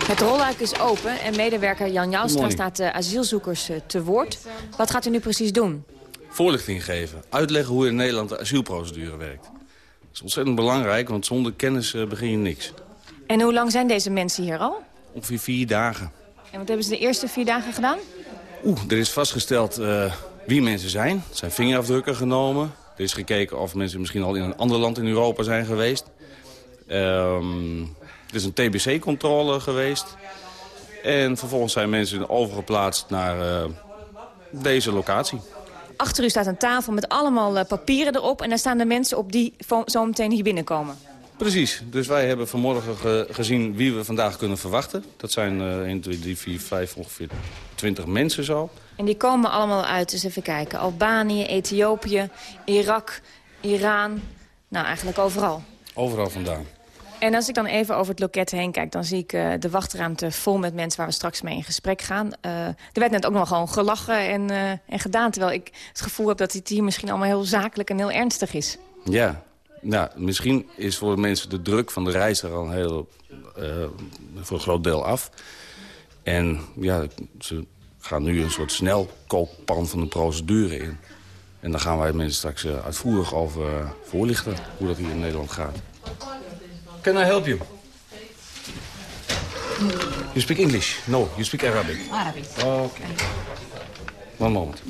Het rolluik is open en medewerker Jan Morning. staat de asielzoekers eh, te woord. Wat gaat u nu precies doen? Voorlichting geven. Uitleggen hoe in Nederland de asielprocedure werkt. Dat is ontzettend belangrijk, want zonder kennis eh, begin je niks. En hoe lang zijn deze mensen hier al? Ongeveer vier dagen. En wat hebben ze de eerste vier dagen gedaan? Oeh, er is vastgesteld eh, wie mensen zijn. Er zijn vingerafdrukken genomen. Er is gekeken of mensen misschien al in een ander land in Europa zijn geweest. Ehm, er is een TBC-controle geweest. En vervolgens zijn mensen overgeplaatst naar eh, deze locatie. Achter u staat een tafel met allemaal eh, papieren erop... en daar staan de mensen op die zo meteen hier binnenkomen. Precies. Dus wij hebben vanmorgen ge- gezien wie we vandaag kunnen verwachten. Dat zijn eh 1, 2, 3, 4, 5, ongeveer 20 mensen zo. En die komen allemaal uit, eens even kijken. Albanië, Ethiopië, Irak, Iran. Nou, eigenlijk overal. Overal vandaan. En als ik dan even over het loket heen kijk... dan zie ik eh, de wachtruimte vol met mensen waar we straks mee in gesprek gaan. Eh, er werd net ook nog gewoon gelachen en, eh, en gedaan... terwijl ik het gevoel heb dat het hier misschien allemaal heel zakelijk en heel ernstig is. Ja. Nou, misschien is voor mensen de druk van de reis er al heel, voor een groot deel af. En ja, ze gaan nu een soort snelkookpan van de procedure in. En daar gaan wij mensen straks uitvoerig over voorlichten... hoe dat hier in Nederland gaat. Can I help you? You speak English? No, you speak Arabic. Arabic. Okay. One moment.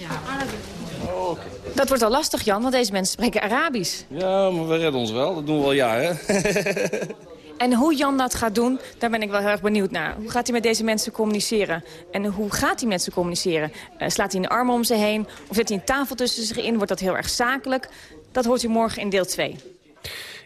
Dat wordt al lastig, Jan, want deze mensen spreken Arabisch. Ja, maar we redden ons wel. Dat doen we al jaren. En hoe Jan dat gaat doen, daar ben ik wel heel erg benieuwd naar. Hoe gaat hij met deze mensen communiceren? En hoe gaat hij met ze communiceren? Eh, slaat hij een arm om ze heen? Of zet hij een tafel tussen zich in? Wordt dat heel erg zakelijk? Dat hoort u morgen in deel 2.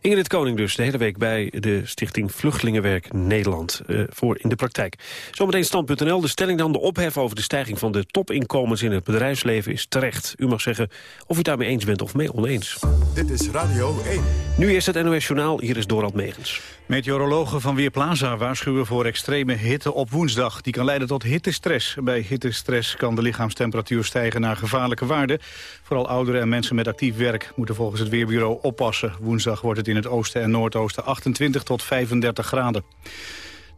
Ingrid Koning dus, de hele week bij de Stichting Vluchtelingenwerk Nederland. Uh, voor in de praktijk. Zometeen stand.nl. De stelling dan, de ophef over de stijging van de topinkomens in het bedrijfsleven is terecht. U mag zeggen of u het daarmee eens bent of mee oneens. Dit is Radio 1. Nu eerst het NOS Journaal, hier is Dorald Megens. Meteorologen van Weerplaza waarschuwen voor extreme hitte op woensdag. Die kan leiden tot hittestress. Bij hittestress kan de lichaamstemperatuur stijgen naar gevaarlijke waarden. Vooral ouderen en mensen met actief werk moeten volgens het Weerbureau oppassen. Woensdag wordt het in het oosten en noordoosten 28 tot 35 graden.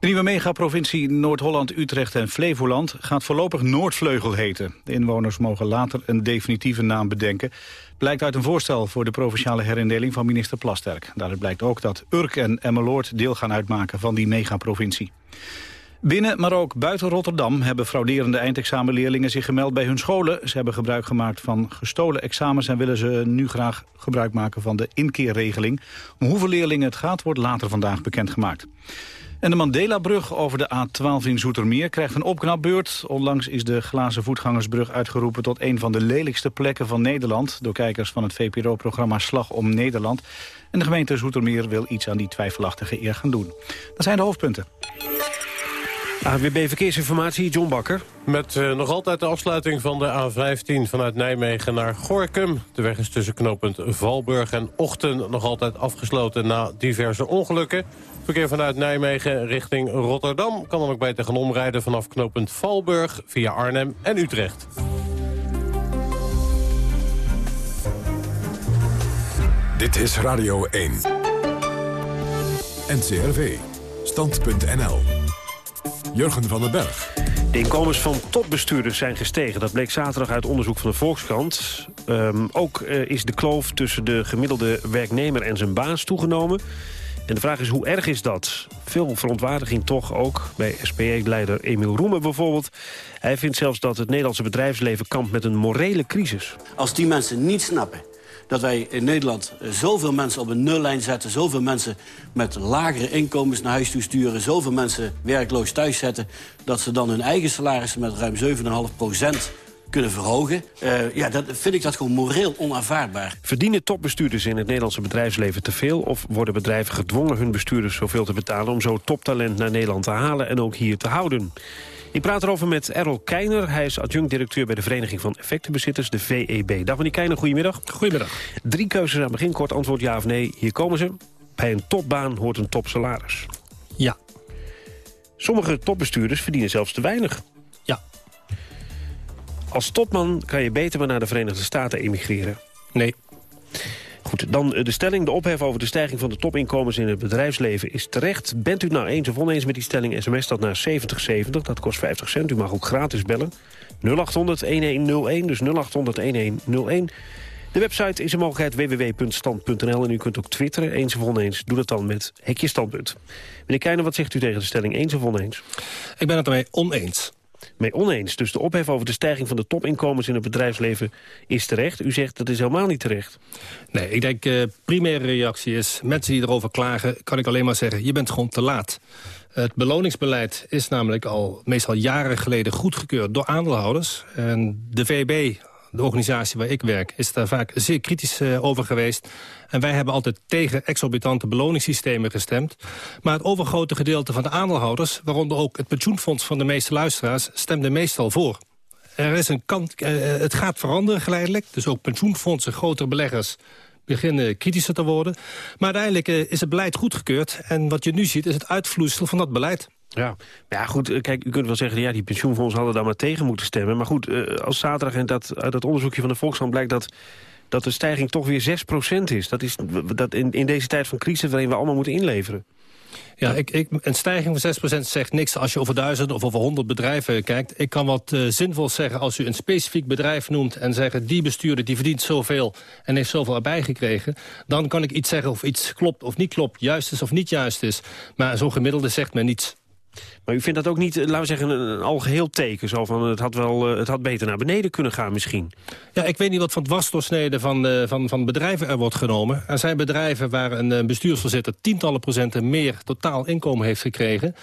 De nieuwe megaprovincie Noord-Holland, Utrecht en Flevoland gaat voorlopig Noordvleugel heten. De inwoners mogen later een definitieve naam bedenken. Blijkt uit een voorstel voor de provinciale herindeling van minister Plasterk. Daaruit blijkt ook dat Urk en Emmeloord deel gaan uitmaken van die megaprovincie. Binnen, maar ook buiten Rotterdam hebben frauderende eindexamenleerlingen zich gemeld bij hun scholen. Ze hebben gebruik gemaakt van gestolen examens en willen ze nu graag gebruik maken van de inkeerregeling. Om hoeveel leerlingen het gaat wordt later vandaag bekendgemaakt. En de Mandela-brug over de A12 in Zoetermeer krijgt een opknapbeurt. Onlangs is de glazen voetgangersbrug uitgeroepen tot een van de lelijkste plekken van Nederland... door kijkers van het VPRO-programma Slag om Nederland. En de gemeente Zoetermeer wil iets aan die twijfelachtige eer gaan doen. Dat zijn de hoofdpunten. AWB Verkeersinformatie, John Bakker. Met uh, nog altijd de afsluiting van de A15 vanuit Nijmegen naar Gorkum. De weg is tussen knooppunt Valburg en Ochten nog altijd afgesloten na diverse ongelukken. Verkeer vanuit Nijmegen richting Rotterdam kan dan ook beter gaan omrijden vanaf knooppunt Valburg via Arnhem en Utrecht. Dit is Radio 1. NCRV. Stand.nl. Jurgen van den Berg. De inkomens van topbestuurders zijn gestegen. Dat bleek zaterdag uit onderzoek van de Volkskrant. Um, ook uh, is de kloof tussen de gemiddelde werknemer en zijn baas toegenomen. En de vraag is, hoe erg is dat? Veel verontwaardiging toch ook, bij SPE-leider Emiel Roemer bijvoorbeeld. Hij vindt zelfs dat het Nederlandse bedrijfsleven kampt met een morele crisis. Als die mensen niet snappen dat wij in Nederland zoveel mensen op een nullijn zetten... zoveel mensen met lagere inkomens naar huis toe sturen... zoveel mensen werkloos thuis zetten... dat ze dan hun eigen salarissen met ruim 7,5 procent kunnen verhogen. Uh, ja, dat vind ik dat gewoon moreel onaanvaardbaar. Verdienen topbestuurders in het Nederlandse bedrijfsleven te veel... of worden bedrijven gedwongen hun bestuurders zoveel te betalen... om zo toptalent naar Nederland te halen en ook hier te houden? Ik praat erover met Errol Keiner. Hij is adjunct-directeur bij de Vereniging van Effectenbezitters, de VEB. Dag meneer Keiner, goedemiddag. Goedemiddag. Drie keuzes aan het begin, kort antwoord ja of nee. Hier komen ze. Bij een topbaan hoort een topsalaris. Ja. Sommige topbestuurders verdienen zelfs te weinig. Ja. Als topman kan je beter maar naar de Verenigde Staten emigreren. Nee. Goed, dan de stelling. De ophef over de stijging van de topinkomens in het bedrijfsleven is terecht. Bent u het nou eens of oneens met die stelling? SMS dat naar 7070, dat kost 50 cent. U mag ook gratis bellen. 0800-1101, dus 0800-1101. De website is een mogelijkheid www.stand.nl en u kunt ook twitteren, eens of oneens. Doe dat dan met Hekje Standpunt. Meneer Keijner, wat zegt u tegen de stelling eens of oneens? Ik ben het ermee oneens mee oneens. Dus de ophef over de stijging van de topinkomens in het bedrijfsleven is terecht. U zegt dat is helemaal niet terecht. Nee, ik denk uh, primaire reactie is, mensen die erover klagen... kan ik alleen maar zeggen, je bent gewoon te laat. Het beloningsbeleid is namelijk al meestal jaren geleden goedgekeurd door aandeelhouders. En de VB de organisatie waar ik werk, is daar vaak zeer kritisch uh, over geweest. En wij hebben altijd tegen exorbitante beloningssystemen gestemd. Maar het overgrote gedeelte van de aandeelhouders... waaronder ook het pensioenfonds van de meeste luisteraars... stemde meestal voor. Er is een kant, uh, het gaat veranderen geleidelijk. Dus ook pensioenfondsen, grotere beleggers beginnen kritischer te worden. Maar uiteindelijk is het beleid goedgekeurd. En wat je nu ziet is het uitvloeisel van dat beleid. Ja. ja, goed, eh, kijk, u kunt wel zeggen... ja, die pensioenfondsen hadden daar maar tegen moeten stemmen. Maar goed, uh, als zaterdag in dat, uit dat onderzoekje van de Volkskrant blijkt... dat dat de stijging toch weer 6% is. Dat is dat in, in deze tijd van crisis waarin we allemaal moeten inleveren. Ja, ik, ik, een stijging van 6% zegt niks als je over duizend of over 100 bedrijven kijkt. Ik kan wat uh, zinvol zeggen als u een specifiek bedrijf noemt... en zeggen die bestuurder die verdient zoveel en heeft zoveel erbij gekregen. Dan kan ik iets zeggen of iets klopt of niet klopt, juist is of niet juist is. Maar zo'n gemiddelde zegt men niets. Maar u vindt dat ook niet, eh, laten we zeggen, een, algeheel teken? Zo van, het had, wel, eh, het had beter naar beneden kunnen gaan misschien. Ja, ik weet niet wat van dwarsdoorsnede van, eh, van, van bedrijven er wordt genomen. Er zijn bedrijven waar een bestuursvoorzitter tientallen procenten meer totaal inkomen heeft gekregen.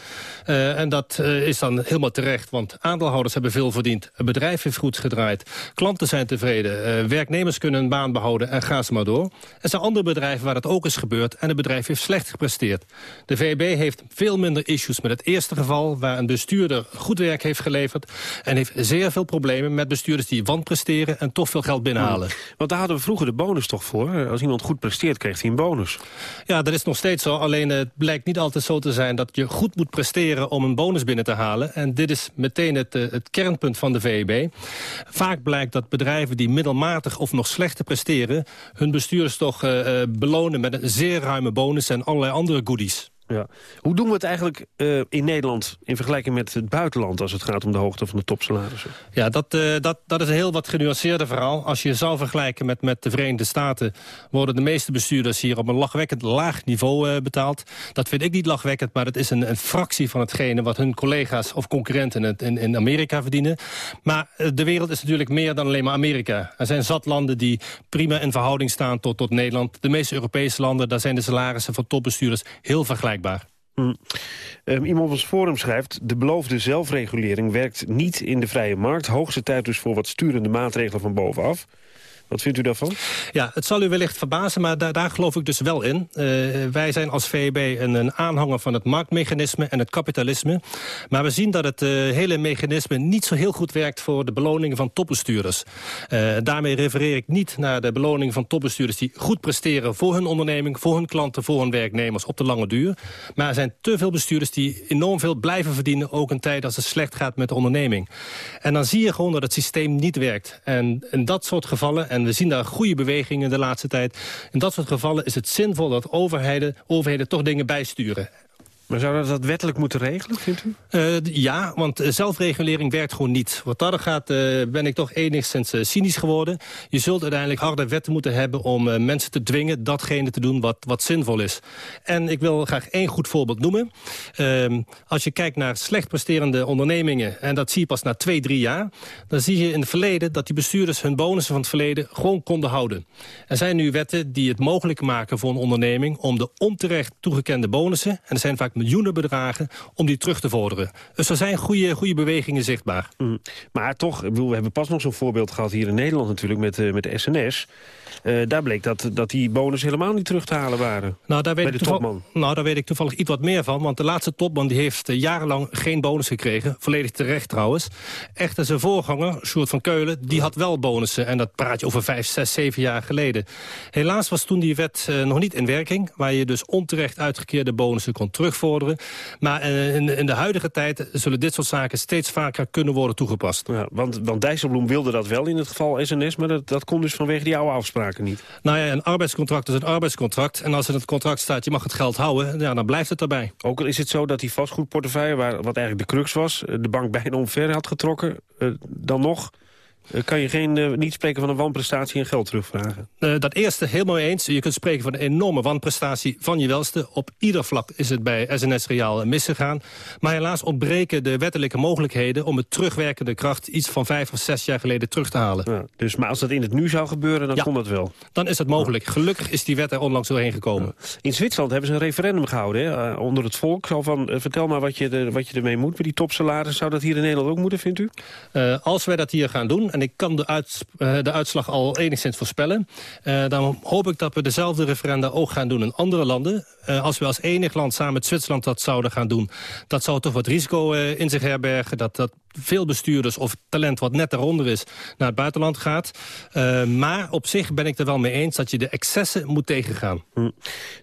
En dat is dan helemaal terecht, want aandeelhouders hebben veel verdiend. Het bedrijf heeft goed gedraaid. Klanten zijn tevreden. werknemers kunnen een baan behouden en ga ze maar door. Er zijn andere bedrijven waar dat ook is gebeurd en het bedrijf heeft slecht gepresteerd. De VEB heeft veel minder issues met het eerste geval... waar een bestuurder goed werk heeft geleverd... en heeft zeer veel problemen met bestuurders die wanpresteren... en toch veel geld binnenhalen. Want daar hadden we vroeger de bonus toch voor. Als iemand goed presteert, kreeg hij een bonus. Ja, dat is nog steeds zo. Alleen het blijkt niet altijd zo te zijn dat je goed moet presteren om een bonus binnen te halen. En dit is meteen het, eh, het kernpunt van de VEB. Vaak blijkt dat bedrijven die middelmatig of nog slechter presteren... hun bestuurders toch eh, eh, belonen met een zeer ruime bonus en allerlei andere goodies. Ja. Hoe doen we het eigenlijk eh, in Nederland in vergelijking met het buitenland... als het gaat om de hoogte van de topsalarissen? Ja, dat, eh, dat, dat is een heel wat genuanceerder verhaal. Als je zou vergelijken met, met de Verenigde Staten... worden de meeste bestuurders hier op een lachwekkend laag niveau eh, betaald. Dat vind ik niet lachwekkend, maar het is een, een fractie van hetgene... wat hun collega's of concurrenten in, in, in Amerika verdienen. Maar de wereld is natuurlijk meer dan alleen maar Amerika. Er zijn zat landen die prima in verhouding staan tot, tot Nederland. De meeste Europese landen, daar zijn de salarissen van topbestuurders heel vergelijkbaar. Hm. Ehm, iemand op ons forum schrijft... de beloofde zelfregulering werkt niet in de vrije markt. Hoogste tijd dus voor wat sturende maatregelen van bovenaf. Wat vindt u daarvan? Ja, het zal u wellicht verbazen, maar daar, geloof ik dus wel in. Uh, wij zijn als VEB een, een, aanhanger van het marktmechanisme en het kapitalisme. Maar we zien dat het uh, hele mechanisme niet zo heel goed werkt... voor de beloningen van topbestuurders. Uh, daarmee refereer ik niet naar de beloningen van topbestuurders... die goed presteren voor hun onderneming, voor hun klanten... voor hun werknemers op de lange duur. Maar er zijn te veel bestuurders die enorm veel blijven verdienen... ook in tijd als het slecht gaat met de onderneming. En dan zie je gewoon dat het systeem niet werkt. En in dat soort gevallen... En we zien daar goede bewegingen de laatste tijd. In dat soort gevallen is het zinvol dat overheden, overheden toch dingen bijsturen. Maar zouden we dat wettelijk moeten regelen, vindt u? Uh, ja, want zelfregulering werkt gewoon niet. Wat dat gaat, uh, ben ik toch enigszins cynisch geworden. Je zult uiteindelijk harde wetten moeten hebben om mensen te dwingen... datgene te doen wat, wat zinvol is. En ik wil graag één goed voorbeeld noemen. Ehm, als je kijkt naar slecht presterende ondernemingen... en dat zie je pas na twee, drie jaar... dan zie je in het verleden dat die bestuurders hun bonussen van het verleden... gewoon konden houden. Er zijn nu wetten die het mogelijk maken voor een onderneming... om de onterecht toegekende bonussen... en er zijn vaak miljoenen bedragen om die terug te vorderen. Dus er zijn goede, goede bewegingen zichtbaar. Mm. Maar toch, we hebben pas nog zo'n voorbeeld gehad hier in Nederland natuurlijk met, uh, met de SNS. Uh, daar bleek dat, dat die bonus helemaal niet terug te halen waren. Nou, daar weet bij de toeval... topman. Nou, daar weet ik toevallig iets wat meer van. Want de laatste topman die heeft uh, jarenlang geen bonus gekregen. Volledig terecht trouwens. Echter zijn voorganger, Sjoerd van Keulen, die had wel bonussen. En dat praat je over vijf, zes, zeven jaar geleden. Helaas was toen die wet uh, nog niet in werking. Waar je dus onterecht uitgekeerde bonussen kon terugvorderen. Maar in, in, de huidige tijd zullen dit soort zaken steeds vaker kunnen worden toegepast. Ja, want, want Dijsselbloem wilde dat wel in het geval SNS. Maar dat, dat kon dus vanwege die oude afspraken niet. Nou ja, een arbeidscontract is een arbeidscontract. En als in het contract staat, je mag het geld houden, ja, dan blijft het daarbij. Ook al is het zo dat die vastgoedportefeuille, waar, wat eigenlijk de crux was... de bank bijna omver had getrokken, uh, dan nog... Uh, kan je geen, uh, niet spreken van een wanprestatie en geld terugvragen? Uh, dat eerste helemaal eens. Je kunt spreken van een enorme wanprestatie van je welste. Op ieder vlak is het bij SNS Reaal misgegaan. Maar helaas ontbreken de wettelijke mogelijkheden... om het terugwerkende kracht iets van vijf of zes jaar geleden terug te halen. Ja, dus, maar als dat in het nu zou gebeuren, dan ja, kon dat wel? Dan is het mogelijk. Gelukkig is die wet er onlangs doorheen gekomen. Ja. In Zwitserland hebben ze een referendum gehouden hè, onder het volk. Zo van, vertel maar wat je, de, wat je ermee moet met die topsalaris. Zou dat hier in Nederland ook moeten, vindt u? als wij dat hier gaan doen, en ik kan de uit de uitslag al enigszins voorspellen. Uh, dan hoop ik dat we dezelfde referenda ook gaan doen in andere landen. Uh, als we als enig land samen met Zwitserland dat zouden gaan doen... dat zou toch wat risico in zich herbergen. Dat, dat veel bestuurders of talent wat net daaronder is... naar het buitenland gaat. maar op zich ben ik er wel mee eens dat je de excessen moet tegengaan. Hm.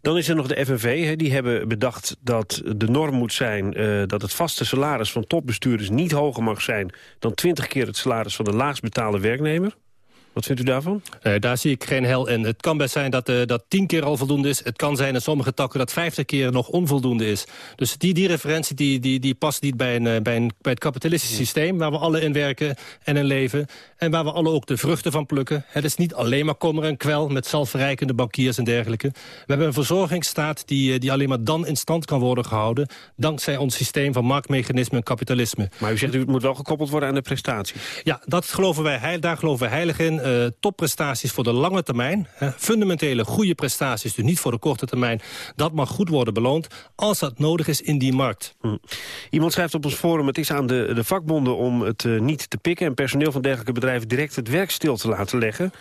Dan is er nog de FNV. Die hebben bedacht dat de norm moet zijn... dat het vaste salaris van topbestuurders niet hoger mag zijn... dan 20 keer het salaris van de laagst betaalde werknemer. Wat vindt u daarvan? Uh, daar zie ik geen hel in. Het kan best zijn dat, uh, dat tien keer al voldoende is. Het kan zijn in sommige takken dat vijftig keer nog onvoldoende is. Dus die, die referentie die, die, die past niet bij, een, uh, bij, een, bij het kapitalistische systeem... waar we alle in werken en in leven. En waar we alle ook de vruchten van plukken. Het is niet alleen maar kommer en kwel met zelfverrijkende bankiers en dergelijke. We hebben een verzorgingsstaat die, die alleen maar dan in stand kan worden gehouden... dankzij ons systeem van marktmechanisme en kapitalisme. Maar u zegt u het moet wel gekoppeld worden aan de prestaties. Ja, dat geloven wij, daar geloven wij heilig in uh, topprestaties voor de lange termijn. Hè, fundamentele goede prestaties, dus niet voor de korte termijn. Dat mag goed worden beloond als dat nodig is in die markt. Hm. Iemand schrijft op ons forum, het is aan de, de vakbonden om het uh, niet te pikken... en personeel van dergelijke bedrijven direct het werk stil te laten leggen.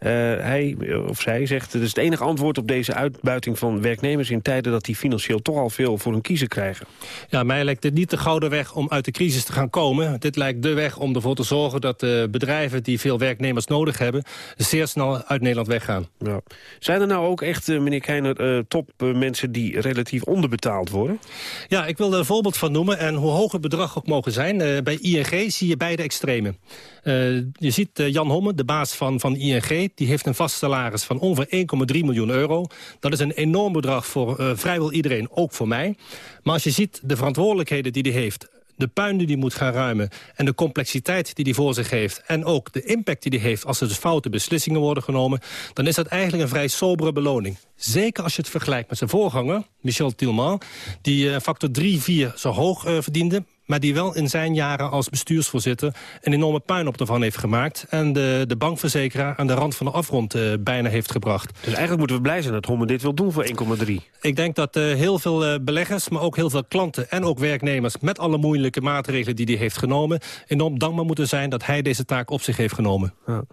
Uh, hij of zij zegt, het is het enige antwoord op deze uitbuiting van werknemers... in tijden dat die financieel toch al veel voor hun kiezen krijgen. Ja, mij lijkt dit niet de gouden weg om uit de crisis te gaan komen. Dit lijkt de weg om ervoor te zorgen dat uh, bedrijven die veel werknemers nodig hebben... zeer snel uit Nederland weggaan. Ja. Zijn er nou ook echt, uh, meneer Keiner, topmensen die relatief onderbetaald worden? Ja, ik wil er een voorbeeld van noemen. En hoe hoog het bedrag ook mogen zijn, bij ING zie je beide extremen. Je ziet Jan Homme, de baas van, van ING die heeft een vast salaris van ongeveer 1,3 miljoen euro. Dat is een enorm bedrag voor uh, vrijwel iedereen, ook voor mij. Maar als je ziet de verantwoordelijkheden die hij heeft de puin die hij moet gaan ruimen... en de complexiteit die hij voor zich heeft... en ook de impact die hij heeft als er dus foute beslissingen worden genomen... dan is dat eigenlijk een vrij sobere beloning. Zeker als je het vergelijkt met zijn voorganger, Michel Tilman... die factor 3, 4 zo hoog verdiende maar die wel in zijn jaren als bestuursvoorzitter... een enorme puinop ervan heeft gemaakt... en de, de bankverzekeraar aan de rand van de afgrond uh, bijna heeft gebracht. Dus eigenlijk moeten we blij zijn dat Homme dit wil doen voor 1,3. Ik denk dat uh, heel veel uh, beleggers, maar ook heel veel klanten... en ook werknemers met alle moeilijke maatregelen die hij heeft genomen... enorm dankbaar moeten zijn dat hij deze taak op zich heeft genomen. Ja.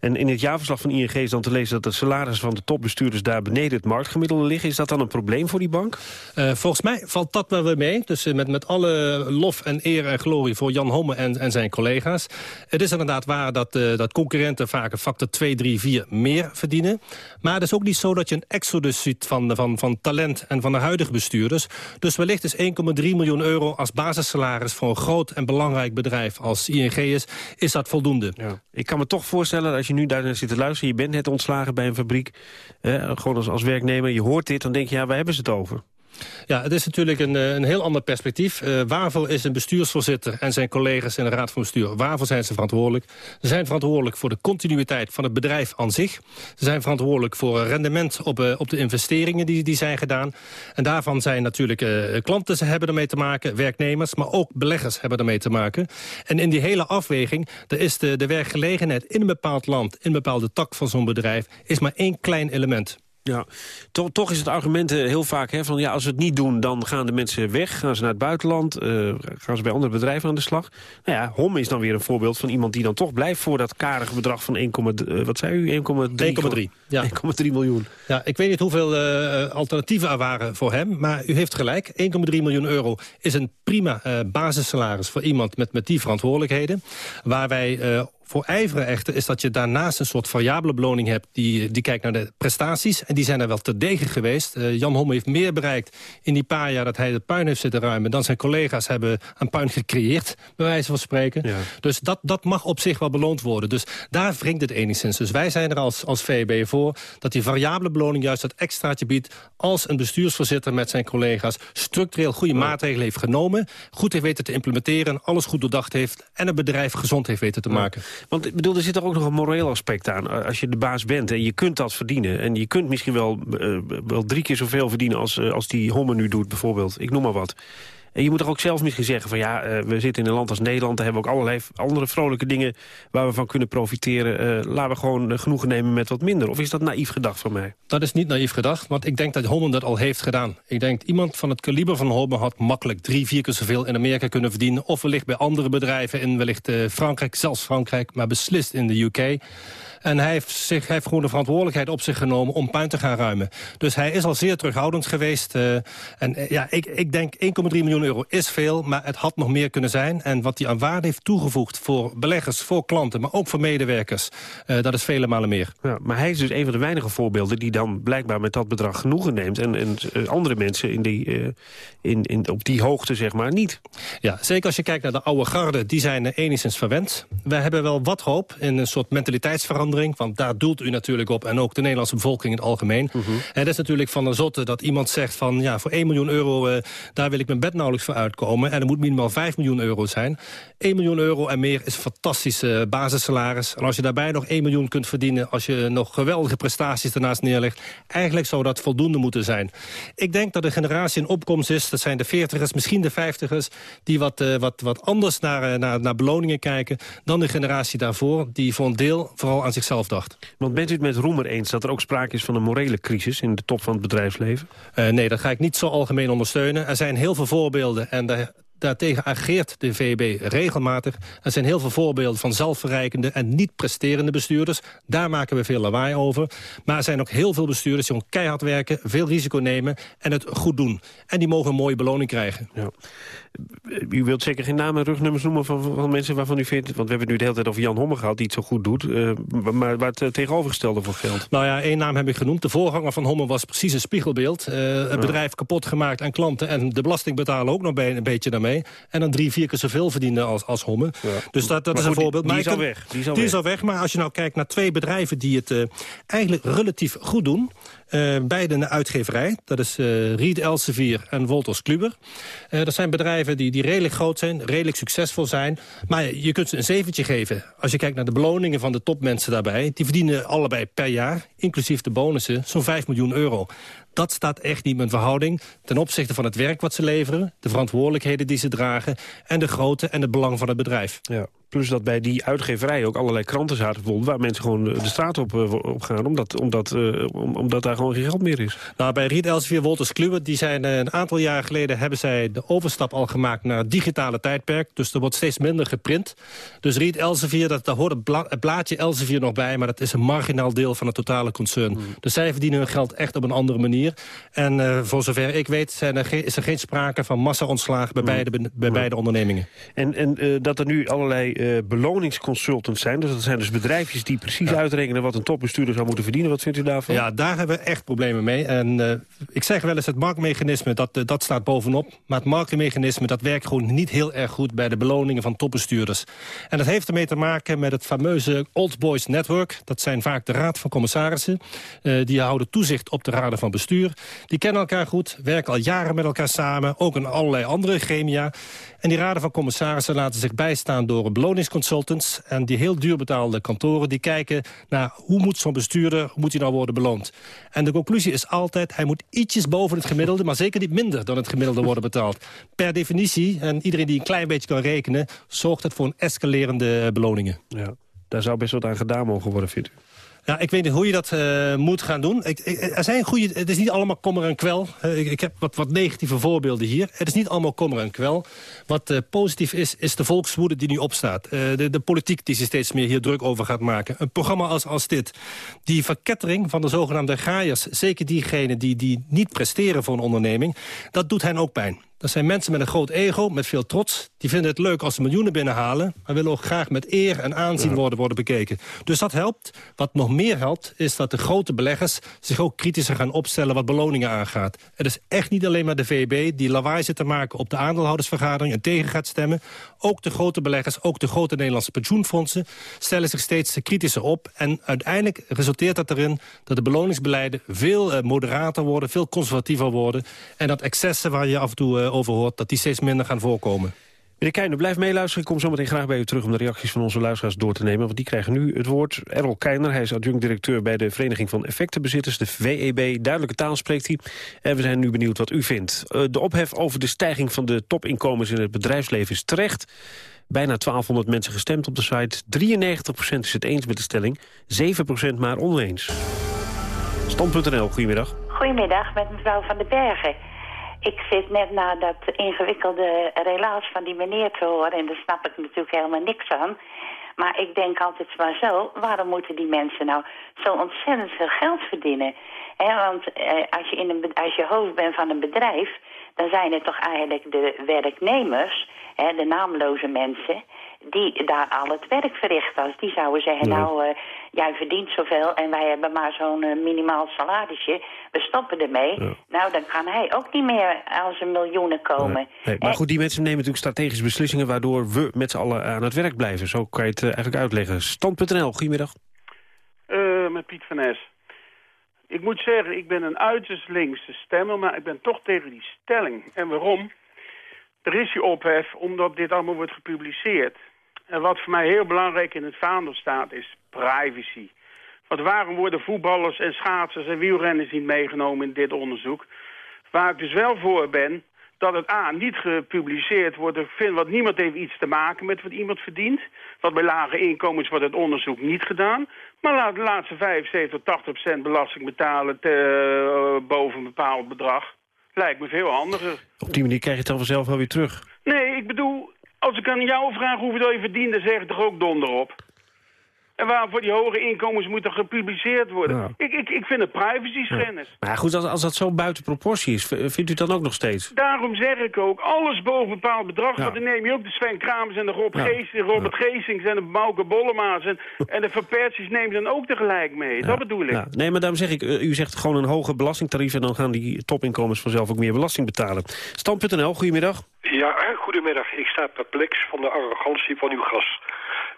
En in het jaarverslag van ING is dan te lezen dat de salarissen van de topbestuurders daar beneden het marktgemiddelde liggen. Is dat dan een probleem voor die bank? Uh, volgens mij valt dat wel weer mee. Dus uh, met, met alle lof en eer en glorie voor Jan Homme en, en zijn collega's. Het is inderdaad waar dat, uh, dat concurrenten vaak een factor 2, 3, 4 meer verdienen. Maar het is ook niet zo dat je een exodus ziet van, van, van talent en van de huidige bestuurders. Dus wellicht is 1,3 miljoen euro als basissalaris voor een groot en belangrijk bedrijf als ING is, is dat voldoende. Ja. Ik kan me toch voorstellen, als je nu daar zit te luisteren... je bent net ontslagen bij een fabriek, gewoon als, als werknemer... je hoort dit, dan denk je, ja, waar hebben ze het over? Ja, het is natuurlijk een, een heel ander perspectief. Uh, waarvoor is een bestuursvoorzitter en zijn collega's in de Raad van Bestuur... waarvoor zijn ze verantwoordelijk? Ze zijn verantwoordelijk voor de continuïteit van het bedrijf aan zich. Ze zijn verantwoordelijk voor rendement op, uh, op de investeringen die, die zijn gedaan. En daarvan zijn natuurlijk klanten ze hebben ermee te maken, werknemers... maar ook beleggers hebben ermee te maken. En in die hele afweging, er is de, de werkgelegenheid in een bepaald land... in een bepaalde tak van zo'n bedrijf, is maar één klein element. Ja, toch, toch is het argument heel vaak hè, van ja, als we het niet doen, dan gaan de mensen weg. Gaan ze naar het buitenland, uh, gaan ze bij andere bedrijven aan de slag. Nou ja, HOM is dan weer een voorbeeld van iemand die dan toch blijft voor dat karige bedrag van 1, uh, wat zei u? 1,3 ja. 1,3 miljoen. Ja, ik weet niet hoeveel uh, alternatieven er waren voor hem, maar u heeft gelijk. 1,3 miljoen euro is een prima basissalaris voor iemand met, met die verantwoordelijkheden. Waar wij voor ijveren echter is dat je daarnaast een soort variabele beloning hebt... die, die kijkt naar de prestaties. En die zijn er wel te degen geweest. Uh, Jan Homme heeft meer bereikt in die paar jaar dat hij de puin heeft zitten ruimen... dan zijn collega's hebben aan puin gecreëerd, bij wijze van spreken. Ja. Dus dat, dat mag op zich wel beloond worden. Dus daar wringt het enigszins. Dus wij zijn er als, als VEB voor dat die variabele beloning juist dat extraatje biedt... als een bestuursvoorzitter met zijn collega's structureel goede maatregelen heeft genomen... goed heeft weten te implementeren, alles goed doordacht heeft... en het bedrijf gezond heeft weten te ja. Want ik bedoel, er zit er ook nog een moreel aspect aan. Als je de baas bent en je kunt dat verdienen... en je kunt misschien wel, uh, wel drie keer zoveel verdienen als, uh, als die Homme nu doet bijvoorbeeld. Ik noem maar wat. En je moet toch ook zelf misschien zeggen van ja, uh, we zitten in een land als Nederland... daar hebben we ook allerlei andere vrolijke dingen waar we van kunnen profiteren. Uh, laten we gewoon uh, genoegen nemen met wat minder. Of is dat naïef gedacht van mij? Dat is niet naïef gedacht, want ik denk dat Holman dat al heeft gedaan. Ik denk iemand van het kaliber van Holman had makkelijk drie, vier keer zoveel in Amerika kunnen verdienen. Of wellicht bij andere bedrijven in wellicht Frankrijk, zelfs Frankrijk, maar beslist in de UK. En hij heeft, zich, hij heeft gewoon de verantwoordelijkheid op zich genomen om puin te gaan ruimen. Dus hij is al zeer terughoudend geweest. Uh, en uh, ja, ik, ik denk 1,3 miljoen euro is veel, maar het had nog meer kunnen zijn. En wat hij aan waarde heeft toegevoegd voor beleggers, voor klanten... maar ook voor medewerkers, uh, dat is vele malen meer. Ja, maar hij is dus een van de weinige voorbeelden... die dan blijkbaar met dat bedrag genoegen neemt. En, en andere mensen in die, in, in, op die hoogte zeg maar niet. Ja, zeker als je kijkt naar de oude garde, die zijn enigszins verwend. We hebben wel wat hoop in een soort mentaliteitsverandering... want daar doelt u natuurlijk op en ook de Nederlandse bevolking in het algemeen. Mm -hmm. Het is natuurlijk van de zotte dat iemand zegt van... ja, voor 1 miljoen euro, daar wil ik mijn bed nauwelijks voor uitkomen... en er moet minimaal 5 miljoen euro zijn. 1 miljoen euro en meer is een fantastische basissalaris. En als je daarbij nog 1 miljoen kunt verdienen... als je nog geweldige prestaties ernaast neerlegt... eigenlijk zou dat voldoende moeten zijn. Ik denk dat de generatie in opkomst is... dat zijn de 40ers, misschien de 50ers... die wat, uh, wat, wat anders naar, naar, naar beloningen kijken... dan de generatie daarvoor, die voor een deel vooral aan zichzelf dacht. Want bent u het met Roemer eens dat er ook sprake is van een morele crisis... in de top van het bedrijfsleven? Uh, nee, dat ga ik niet zo algemeen ondersteunen. Er zijn heel veel voorbeelden en daar Daartegen ageert de VEB regelmatig. Er zijn heel veel voorbeelden van zelfverrijkende en niet presterende bestuurders. Daar maken we veel lawaai over. Maar er zijn ook heel veel bestuurders die keihard werken... veel risico nemen en het goed doen. En die mogen een mooie beloning krijgen. Ja. U wilt zeker geen namen en rugnummers noemen van, van mensen waarvan u vindt... want we hebben het nu de hele tijd over Jan Homme gehad die het zo goed doet... Uh, maar waar het tegenovergestelde voor geldt. Nou ja, één naam heb ik genoemd. De voorganger van Homme was precies een spiegelbeeld. Uh, het ja. bedrijf kapot gemaakt aan klanten... en de belasting betalen ook nog bij, een beetje daarmee. En dan drie, vier keer zoveel verdiende als, als Homme. Ja. Dus dat, dat is goed, een voorbeeld. Die, die is al weg. Die is al die weg. is al weg. Maar als je nou kijkt naar twee bedrijven die het uh, eigenlijk relatief goed doen... Uh, beide een uitgeverij. Dat is uh, Ried Elsevier en Wolters Kluber. Uh, dat zijn bedrijven die, die redelijk groot zijn, redelijk succesvol zijn. Maar je kunt ze een zeventje geven. Als je kijkt naar de beloningen van de topmensen daarbij... die verdienen allebei per jaar, inclusief de bonussen, zo'n 5 miljoen euro. Dat staat echt niet in verhouding ten opzichte van het werk wat ze leveren... de verantwoordelijkheden die ze dragen... en de grootte en het belang van het bedrijf. Ja. Plus dat bij die uitgeverij ook allerlei kranten zaten bijvoorbeeld... waar mensen gewoon de straat op, op gaan, omdat, omdat, uh, omdat daar gewoon geen geld meer is. Nou, bij Riet Elsevier, Wolters Kluwer, die zijn uh, een aantal jaar geleden... hebben zij de overstap al gemaakt naar het digitale tijdperk. Dus er wordt steeds minder geprint. Dus Riet Elsevier, dat, daar hoort het, bla het blaadje Elsevier nog bij... maar dat is een marginaal deel van het totale concern. Mm. Dus zij verdienen hun geld echt op een andere manier. En uh, voor zover ik weet zijn er is er geen sprake van massa-ontslagen... bij, mm. beide, bij mm. beide ondernemingen. En, en dat er nu allerlei uh, beloningsconsultants zijn. Dus dat zijn dus bedrijfjes die precies ja. uitrekenen... wat een topbestuurder zou moeten verdienen. Wat vindt u daarvan? Ja, daar hebben we echt problemen mee. En uh, ik zeg wel eens, het marktmechanisme, dat, uh, dat staat bovenop. Maar het marktmechanisme, dat werkt gewoon niet heel erg goed... bij de beloningen van topbestuurders. En dat heeft ermee te maken met het fameuze Old Boys Network. Dat zijn vaak de raad van commissarissen. Die houden toezicht op de raden van bestuur. Die kennen elkaar goed, werken al jaren met elkaar samen. Ook in allerlei andere gremia. En die raden van commissarissen laten zich bijstaan door beloningsconsultants. En die heel duur betaalde kantoren die kijken naar hoe moet zo'n bestuurder, hoe moet hij nou worden beloond. En de conclusie is altijd, hij moet ietsjes boven het gemiddelde, maar zeker niet minder dan het gemiddelde worden betaald. Per definitie, en iedereen die een klein beetje kan rekenen, zorgt het voor een escalerende beloningen. Ja, daar zou best wat aan gedaan mogen worden, vindt u? Ja, ik weet niet hoe je dat uh, moet gaan doen. Ik, er zijn goede, het is niet allemaal kommer en kwel. Uh, ik, ik, heb wat, wat negatieve voorbeelden hier. Het is niet allemaal kommer en kwel. Wat uh, positief is, is de volkswoede die nu opstaat. de, de politiek die zich steeds meer hier druk over gaat maken. Een programma als, als dit. Die verkettering van de zogenaamde gaaiers. Zeker diegenen die, die niet presteren voor een onderneming. Dat doet hen ook pijn. Dat zijn mensen met een groot ego, met veel trots. Die vinden het leuk als ze miljoenen binnenhalen... maar willen ook graag met eer en aanzien worden, worden bekeken. Dus dat helpt. Wat nog meer helpt, is dat de grote beleggers... zich ook kritischer gaan opstellen wat beloningen aangaat. Het is echt niet alleen maar de VEB die lawaai zit te maken... op de aandeelhoudersvergadering en tegen gaat stemmen. Ook de grote beleggers, ook de grote Nederlandse pensioenfondsen... stellen zich steeds kritischer op. En uiteindelijk resulteert dat erin dat de beloningsbeleiden... veel uh, moderater worden, veel conservatiever worden... en dat excessen waar je af en toe... Uh, over hoort, dat die steeds minder gaan voorkomen. Meneer Keijner, blijf meeluisteren. Ik kom zo meteen graag bij u terug om de reacties van onze luisteraars door te nemen. Want die krijgen nu het woord. Errol Keijner, hij is adjunct-directeur bij de Vereniging van Effectenbezitters, de VEB. Duidelijke taal spreekt hij. En we zijn nu benieuwd wat u vindt. De ophef over de stijging van de topinkomens in het bedrijfsleven is terecht. Bijna 1200 mensen gestemd op de site. 93% is het eens met de stelling, 7% maar oneens. Stand.nl, goedemiddag. Goedemiddag, met mevrouw Van den Bergen. Ik zit net naar dat ingewikkelde relaas van die meneer te horen... en daar snap ik natuurlijk helemaal niks van. Maar ik denk altijd maar zo, waarom moeten die mensen nou zo ontzettend veel geld verdienen? Want eh, als, je in een, als je hoofd bent van een bedrijf, dan zijn het toch eigenlijk de werknemers, hè, de naamloze mensen, die daar al het werk verrichten. Als die zouden zeggen, nou, eh, jij verdient zoveel en wij hebben maar zo'n eh, minimaal salarisje, we stoppen ermee. Nou, dan kan hij ook niet meer aan zijn miljoenen komen. Nee, maar goed, die mensen nemen natuurlijk strategische beslissingen... waardoor we met z'n allen aan het werk blijven. Zo kan je het eh, eigenlijk uitleggen. Stand.nl, goedemiddag. Eh, met Piet van Es. Ik moet zeggen, ik ben een uiterst linkse stemmer, maar ik ben toch tegen die stelling. En waarom? Er is die ophef omdat dit allemaal wordt gepubliceerd. En wat voor mij heel belangrijk in het vaandel staat is privacy. Want waarom worden voetballers en schaatsers en wielrenners niet meegenomen in dit onderzoek? Waar ik dus wel voor ben, dat het A, niet gepubliceerd wordt. Ik vind, wat niemand heeft iets te maken met wat iemand verdient. Want bij lage inkomens wordt het onderzoek niet gedaan. Maar laat de laatste 75 tot 80 procent belasting betalen te, eh, boven een bepaald bedrag. Lijkt me veel handiger. Op die manier krijg je het dan vanzelf wel weer terug. Nee, ik bedoel, als ik aan jou vraag hoeveel je verdient, dan zeg ik toch ook donder op. En waarom voor die hoge inkomens moet er gepubliceerd worden? Ja. Ik, ik, ik vind het privacy schennis. Maar ja, goed, als, als dat zo buiten proportie is, vindt u het dan ook nog steeds? Daarom zeg ik ook, alles boven een bepaald bedrag. Ja. Want dan neem je ook de Sven Kramers en de Rob Ja. Gees, de Robert Geesings en de Bauke Bollema's. En, en de Verpersies neem je dan ook tegelijk mee. Dat bedoel ik. Ja, nee, maar daarom zeg ik, eh, u zegt gewoon een hoger belastingtarief... en dan gaan die topinkomens vanzelf ook meer belasting betalen. Stand.nl, goedemiddag. Ja, goedemiddag. Ik sta perplex van de arrogantie van uw gast.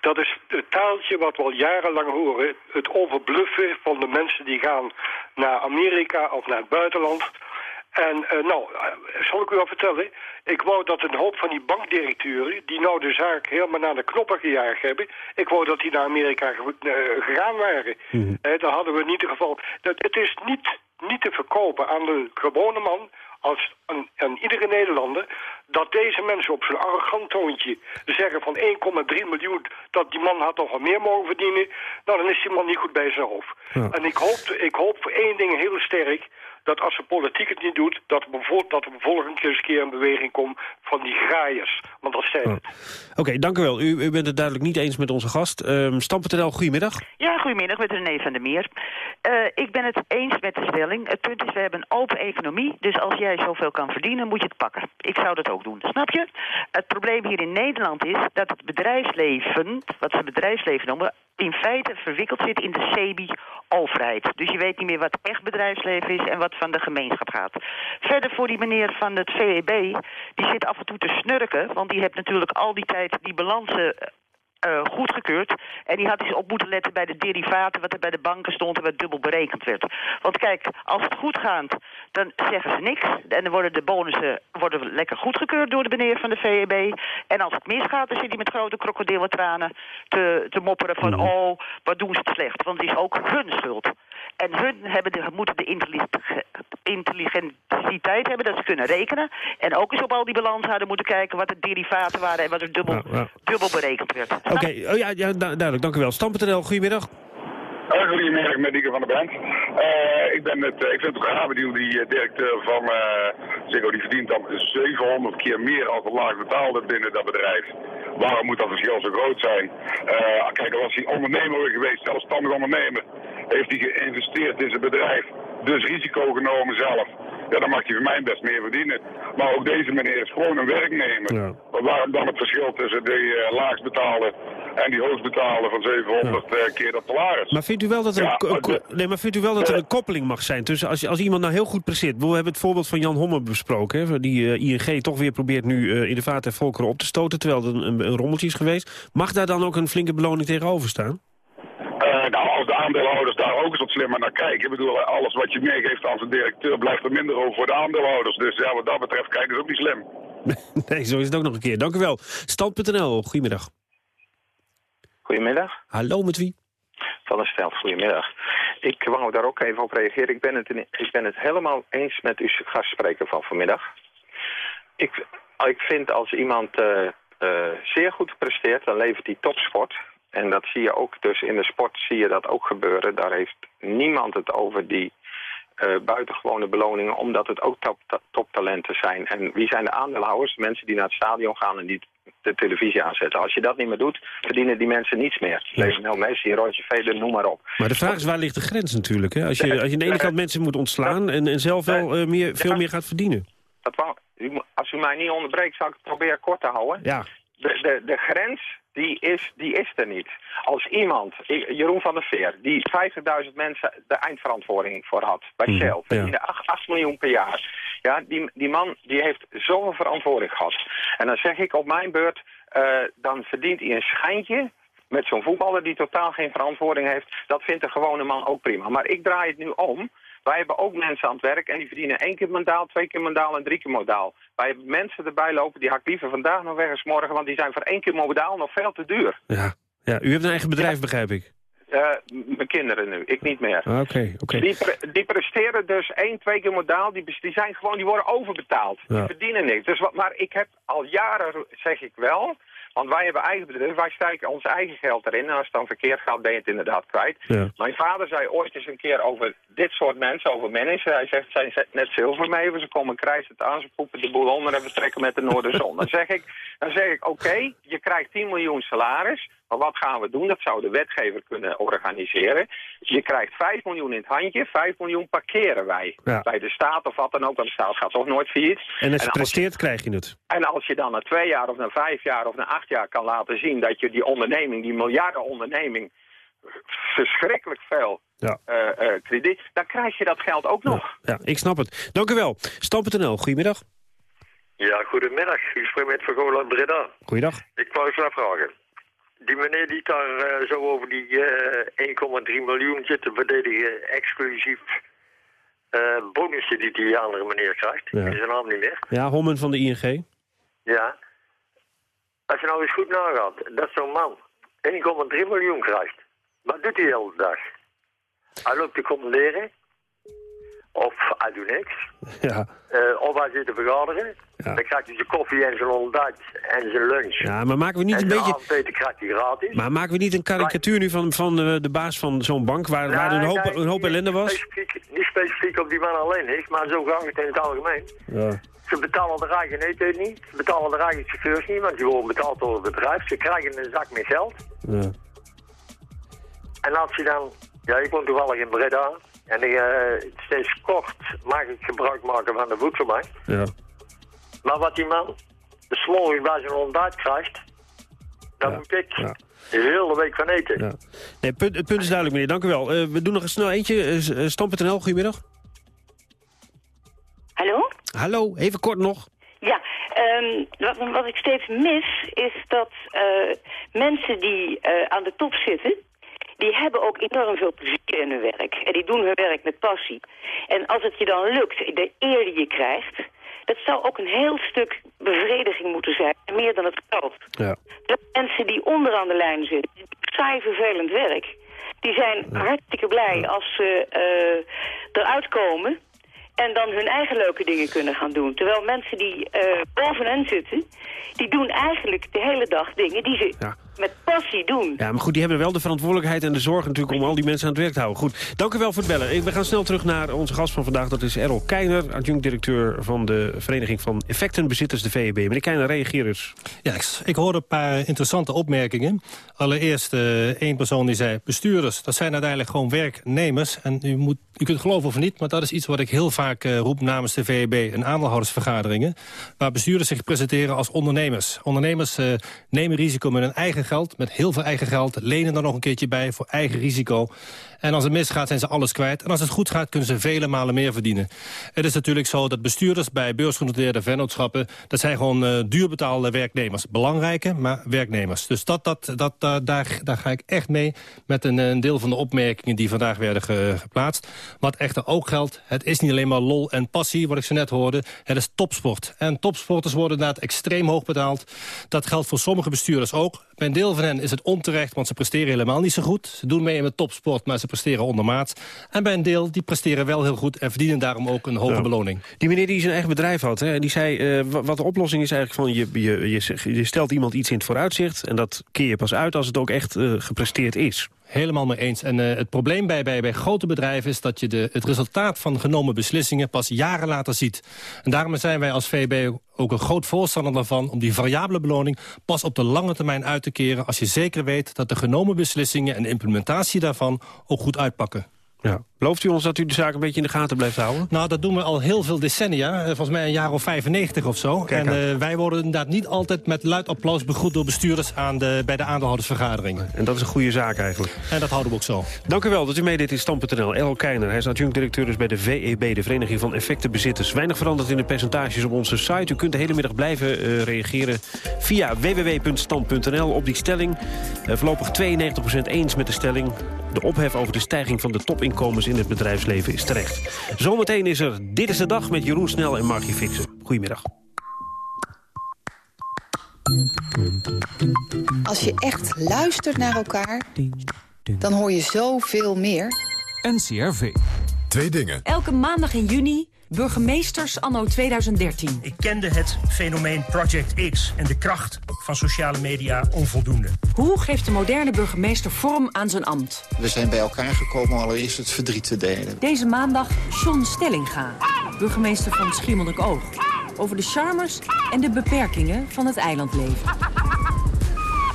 Dat is het taaltje wat we al jarenlang horen. Het overbluffen van de mensen die gaan naar Amerika of naar het buitenland. En eh, nou, eh, zal ik u wel vertellen. Ik wou dat een hoop van die bankdirecteuren... die nou de zaak helemaal naar de knoppen gejaagd hebben... ik wou dat die naar Amerika ge- eh, gegaan waren. Eh, daar hadden we in ieder geval... Dat, het is niet, niet te verkopen aan de gewone man als aan, aan iedere Nederlander... dat deze mensen op zo'n arrogant toontje zeggen van 1,3 miljoen... dat die man had toch wel meer mogen verdienen... nou, dan is die man niet goed bij zijn hoofd. En ik hoop, ik hoop voor één ding heel sterk... dat als de politiek het niet doet... dat er bijvoorbeeld dat er bijvoorbeeld eens een keer een beweging komt van die graaiers. Want dat zijn het. Oké, dank u wel. U, u bent het duidelijk niet eens met onze gast. Ehm Stam.nl, goedemiddag. Ja, goedemiddag, met René van der Meer. Eh, ik ben het eens met de stelling. Het punt is, we hebben een open economie. Dus als jij zoveel kan verdienen, moet je het pakken. Ik zou dat ook doen, snap je? Het probleem hier in Nederland is dat het bedrijfsleven, wat ze bedrijfsleven noemen... in feite verwikkeld zit in de semi-overheid. Dus je weet niet meer wat echt bedrijfsleven is en wat van de gemeenschap gaat. Verder voor die meneer van het VEB, die zit af en toe te snurken... want die heeft natuurlijk al die tijd die balansen eh, goedgekeurd. En die had eens op moeten letten bij de derivaten... wat er bij de banken stond en wat dubbel berekend werd. Want kijk, als het goed gaat, dan zeggen ze niks. En dan worden de bonussen worden lekker goedgekeurd door de meneer van de VEB. En als het misgaat, dan zit hij met grote krokodillentranen te, te mopperen van... oh, wat doen ze het slecht. Want het is ook hun schuld. En hun hebben de, moeten de intelli- intelligentiteit hebben dat ze kunnen rekenen. En ook eens op al die balans hadden moeten kijken wat de derivaten waren... en wat er dubbel, dubbel berekend werd. Oké, oh, ja, ja, du- duidelijk, dank u wel. Stam.nl, goedemiddag. Uh, goedemiddag, met Dieke van der Brand. Eh, ik, ben het, eh, ik vind het Rabedeal, die eh, directeur van Ziggo, die verdient dan 700 keer meer als de laag betaalde binnen dat bedrijf. Waarom moet dat verschil zo groot zijn? Kijk, als hij ondernemer geweest, zelfstandig ondernemer, heeft hij geïnvesteerd in zijn bedrijf, dus risico genomen zelf. Ja, dan mag hij voor mij best meer verdienen. Maar ook deze meneer is gewoon een werknemer. Maar waarom dan het verschil tussen die uh, laagst betaalde en die hoogst betaalde van 700 uh, keer dat salaris? Maar vindt u wel dat er, Ja, een, nee, maar vindt u wel dat er een koppeling mag zijn tussen als, als iemand nou heel goed presteert? We hebben het voorbeeld van Jan Homme besproken, hè, die eh, ING toch weer probeert nu eh, in de vaart en volkeren op te stoten, terwijl het een, een, een rommeltje is geweest. Mag daar dan ook een flinke beloning tegenover staan? Als de aandeelhouders daar ook eens wat slimmer naar kijken. Ik bedoel, alles wat je meegeeft aan zijn directeur blijft er minder over voor de aandeelhouders. Dus ja, wat dat betreft kijken ze ook niet slim. nee, zo is het ook nog een keer. Dank u wel. Stand.nl, goedemiddag. Goedemiddag. Hallo, met wie? Van der Stelt, goedemiddag. Ik wou daar ook even op reageren. Ik ben het, ik ben het helemaal eens met uw gastspreker van vanmiddag. Ik, ik vind als iemand eh, eh, zeer goed presteert, dan levert hij topsport. En dat zie je ook, dus in de sport zie je dat ook gebeuren. Daar heeft niemand het over die eh, buitengewone beloningen, omdat het ook top, toptalenten zijn. En wie zijn de aandeelhouders? De mensen die naar het stadion gaan en die de televisie aanzetten. Als je dat niet meer doet, verdienen die mensen niets meer. Lionel Messi, Roger Federer, noem maar op. Maar de vraag is, waar ligt de grens natuurlijk? Hè? Als, je, als je aan de ene kant mensen moet ontslaan en, en zelf wel eh, meer, veel meer gaat verdienen. Dat wou, als u mij niet onderbreekt, zal ik het proberen kort te houden. Ja. De, de, de grens, die is, die is er niet. Als iemand, Jeroen van der Veer, die 50.000 mensen de eindverantwoording voor had bij Mhm, Shell, verdiende 8, 8 miljoen per jaar. Ja, die, die man die heeft zoveel verantwoording gehad. En dan zeg ik op mijn beurt, eh, dan verdient hij een schijntje met zo'n voetballer die totaal geen verantwoording heeft. Dat vindt de gewone man ook prima. Maar ik draai het nu om. Wij hebben ook mensen aan het werk en die verdienen één keer mandaal, twee keer mandaal en drie keer modaal. Wij hebben mensen erbij lopen die hak liever vandaag nog weg als morgen, want die zijn voor één keer modaal nog veel te duur. Ja. ja, u hebt een eigen bedrijf, begrijp ik. Eh, mijn kinderen nu, ik niet meer. Ah, Oké, oké. Die, pre- die presteren dus één, twee keer modaal. Die, die zijn gewoon, die worden overbetaald. Ja. Die verdienen niks. Dus wat, maar ik heb al jaren, zeg ik wel... Want wij hebben eigen bedrijf, wij steken ons eigen geld erin. En als het dan verkeerd gaat, ben je het inderdaad kwijt. Ja. Mijn vader zei ooit eens een keer over dit soort mensen, over managers. Hij zegt, zijn net zilvermeeuwen, ze komen krijgen het aan, ze poepen de boel onder en vertrekken met de Noorderzon. dan zeg ik, dan zeg ik oké, je krijgt 10 miljoen salaris. Maar wat gaan we doen? Dat zou de wetgever kunnen organiseren. Je krijgt 5 miljoen in het handje, 5 miljoen parkeren wij. Ja. Bij de staat of wat dan ook, want de staat gaat toch nooit failliet. En als je als- presteert, krijg je het. en als je dan na twee jaar of na vijf jaar of na acht jaar kan laten zien dat je die onderneming, die miljarden onderneming, verschrikkelijk veel Ja. eh, eh, krediet, dan krijg je dat geld ook nog. Ja, ik snap het. Dank u wel. Stam.nl, goedemiddag. Ja, goedemiddag. Ik spreek met Vergola Breda. Goeiedag. Ik wou eens wat vragen. Die meneer die daar eh, zo over die eh 1,3 miljoen zit te verdedigen, exclusief eh bonussen die die andere meneer krijgt. Ja. Ik is zijn naam niet meer. Ja, Hommen van de ING. Ja. Als je nou eens goed nagaat, dat zo'n man 1,3 miljoen krijgt. Wat doet hij hele dag? Hij loopt te commanderen. Of hij doet niks. Ja. Eh, of hij zit te vergaderen. Dan krijgt hij zijn koffie en zijn ontbijt en zijn lunch. ja, maar maken we niet en een beetje... avondeten krijgt hij gratis. Maar maken we niet een karikatuur nu van, van eh, de baas van zo'n bank... waar, waar een, hoop, Nee, een hoop ellende was? Specifiek, niet specifiek op die man alleen is, maar zo gaat het in het algemeen. Ja. Ze betalen de eigen eten niet, ze betalen de eigen chauffeurs niet, want die worden betaald door het bedrijf. Ze krijgen een zak met geld. Ja. En als je dan, ja, ik woon toevallig in Breda, en ik, eh, sinds kort mag ik gebruik maken van de voedselbank. Ja. Maar wat die man de s'morgens bij zijn ontbijt krijgt, daar moet ik de hele week van eten. Ja. Nee, punt, het punt is duidelijk, meneer. Dank u wel. Eh, we doen nog een snel eentje. S- eh, Stam.nl, goedemiddag. Hallo? Hallo, even kort nog. Ja, ehm, wat, wat ik steeds mis is dat eh, mensen die eh, aan de top zitten... die hebben ook enorm veel plezier in hun werk. En die doen hun werk met passie. En als het je dan lukt, de eer die je krijgt... dat zou ook een heel stuk bevrediging moeten zijn. Meer dan het geld. Ja. De mensen die onderaan de lijn zitten, die saai vervelend werk... die zijn hartstikke blij als ze eh, eruit komen... en dan hun eigen leuke dingen kunnen gaan doen. Terwijl mensen die eh bovenaan zitten... die doen eigenlijk de hele dag dingen die ze met passie doen. Ja, maar goed, die hebben wel de verantwoordelijkheid en de zorg natuurlijk om al die mensen aan het werk te houden. Goed, dank u wel voor het bellen. We gaan snel terug naar onze gast van vandaag. Dat is Errol Keiner, adjunct-directeur van de Vereniging van Effectenbezitters, de VEB. Meneer Keiner, reageer eens. Ja, ik, hoorde een paar interessante opmerkingen. Allereerst eh één persoon die zei... bestuurders, dat zijn uiteindelijk gewoon werknemers. En u, moet, u kunt geloven of niet, maar dat is iets wat ik heel vaak eh, roep... namens de VEB en aandeelhoudersvergaderingen... waar bestuurders zich presenteren als ondernemers. Ondernemers eh, nemen risico met hun eigen geld, met heel veel eigen geld... lenen er nog een keertje bij voor eigen risico. En als het misgaat zijn ze alles kwijt. En als het goed gaat kunnen ze vele malen meer verdienen. Het is natuurlijk zo dat bestuurders bij beursgenoteerde vennootschappen... dat zijn gewoon uh, duurbetaalde werknemers. Belangrijke, maar werknemers. Dus dat, dat, dat, uh, daar, daar ga ik echt mee met een, deel van de opmerkingen... die vandaag werden ge, geplaatst. Wat echter ook geldt, het is niet alleen maar lol en passie... wat ik zo net hoorde, het is topsport. En topsporters worden inderdaad extreem hoog betaald. Dat geldt voor sommige bestuurders ook. Bij een deel van hen is het onterecht, want ze presteren helemaal niet zo goed. Ze doen mee met topsport, maar ze presteren ondermaat. En bij een deel, die presteren wel heel goed... en verdienen daarom ook een hoge beloning. Die meneer die zijn eigen bedrijf had, hè, die zei... uh, wat de oplossing is eigenlijk van... Je, je, je, je, stelt iemand iets in het vooruitzicht... en dat keer je pas uit als het ook echt uh, gepresteerd is. Helemaal mee eens. En uh, het probleem bij, bij, bij grote bedrijven is dat je de, het resultaat van genomen beslissingen pas jaren later ziet. En daarom zijn wij als VB ook een groot voorstander daarvan om die variabele beloning pas op de lange termijn uit te keren als je zeker weet dat de genomen beslissingen en de implementatie daarvan ook goed uitpakken. Ja. Belooft u ons dat u de zaak een beetje in de gaten blijft houden? Nou, dat doen we al heel veel decennia. Eh, volgens mij een jaar of 95 of zo. en uh, wij worden inderdaad niet altijd met luid applaus begroet door bestuurders aan de, bij de aandeelhoudersvergaderingen. En dat is een goede zaak eigenlijk. En dat houden we ook zo. Dank u wel dat u meedeed in Stam.nl. El Keiner, hij is adjunct-directeur dus bij de VEB, de Vereniging van Effectenbezitters. Weinig veranderd in de percentages op onze site. U kunt de hele middag blijven uh, reageren via www.stam.nl op die stelling. Uh, voorlopig 92% eens met de stelling. De ophef over de stijging van de topinkomens in het bedrijfsleven is terecht. Zometeen is er Dit is de Dag met Jeroen Snel en Margie Fixen. Goedemiddag. Als je echt luistert naar elkaar, dan hoor je zoveel meer. NCRV. Twee dingen. Elke maandag in juni Burgemeesters anno 2013. Ik kende het fenomeen Project X en de kracht van sociale media onvoldoende. Hoe geeft de moderne burgemeester vorm aan zijn ambt? We zijn bij elkaar gekomen om allereerst het verdriet te delen. Deze maandag John Stellinga, burgemeester van Schiermonnikoog. Over de charmers en de beperkingen van het eilandleven.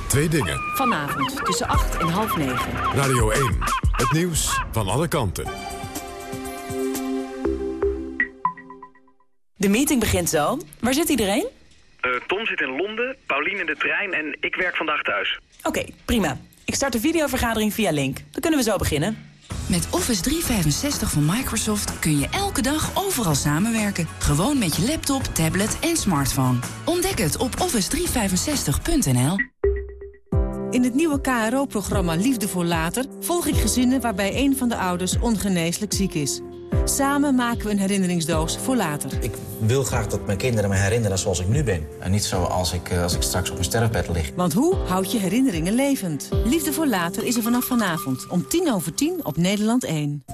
Twee dingen. Vanavond tussen 8 en half 9. Radio 1. Het nieuws van alle kanten. De meeting begint zo. Waar zit iedereen? Uh, Tom zit in Londen, Paulien in de trein en ik werk vandaag thuis. Oké, okay, prima. Ik start de videovergadering via Link. Dan kunnen we zo beginnen. Met Office 365 van Microsoft kun je elke dag overal samenwerken. Gewoon met je laptop, tablet en smartphone. Ontdek het op office365.nl. In het nieuwe KRO-programma Liefde voor Later... volg ik gezinnen waarbij een van de ouders ongeneeslijk ziek is. Samen maken we een herinneringsdoos voor later. Ik wil graag dat mijn kinderen me herinneren zoals ik nu ben. En niet zoals ik, als ik straks op mijn sterfbed lig. Want hoe houd je herinneringen levend? Liefde voor later is er vanaf vanavond om tien over tien op Nederland 1.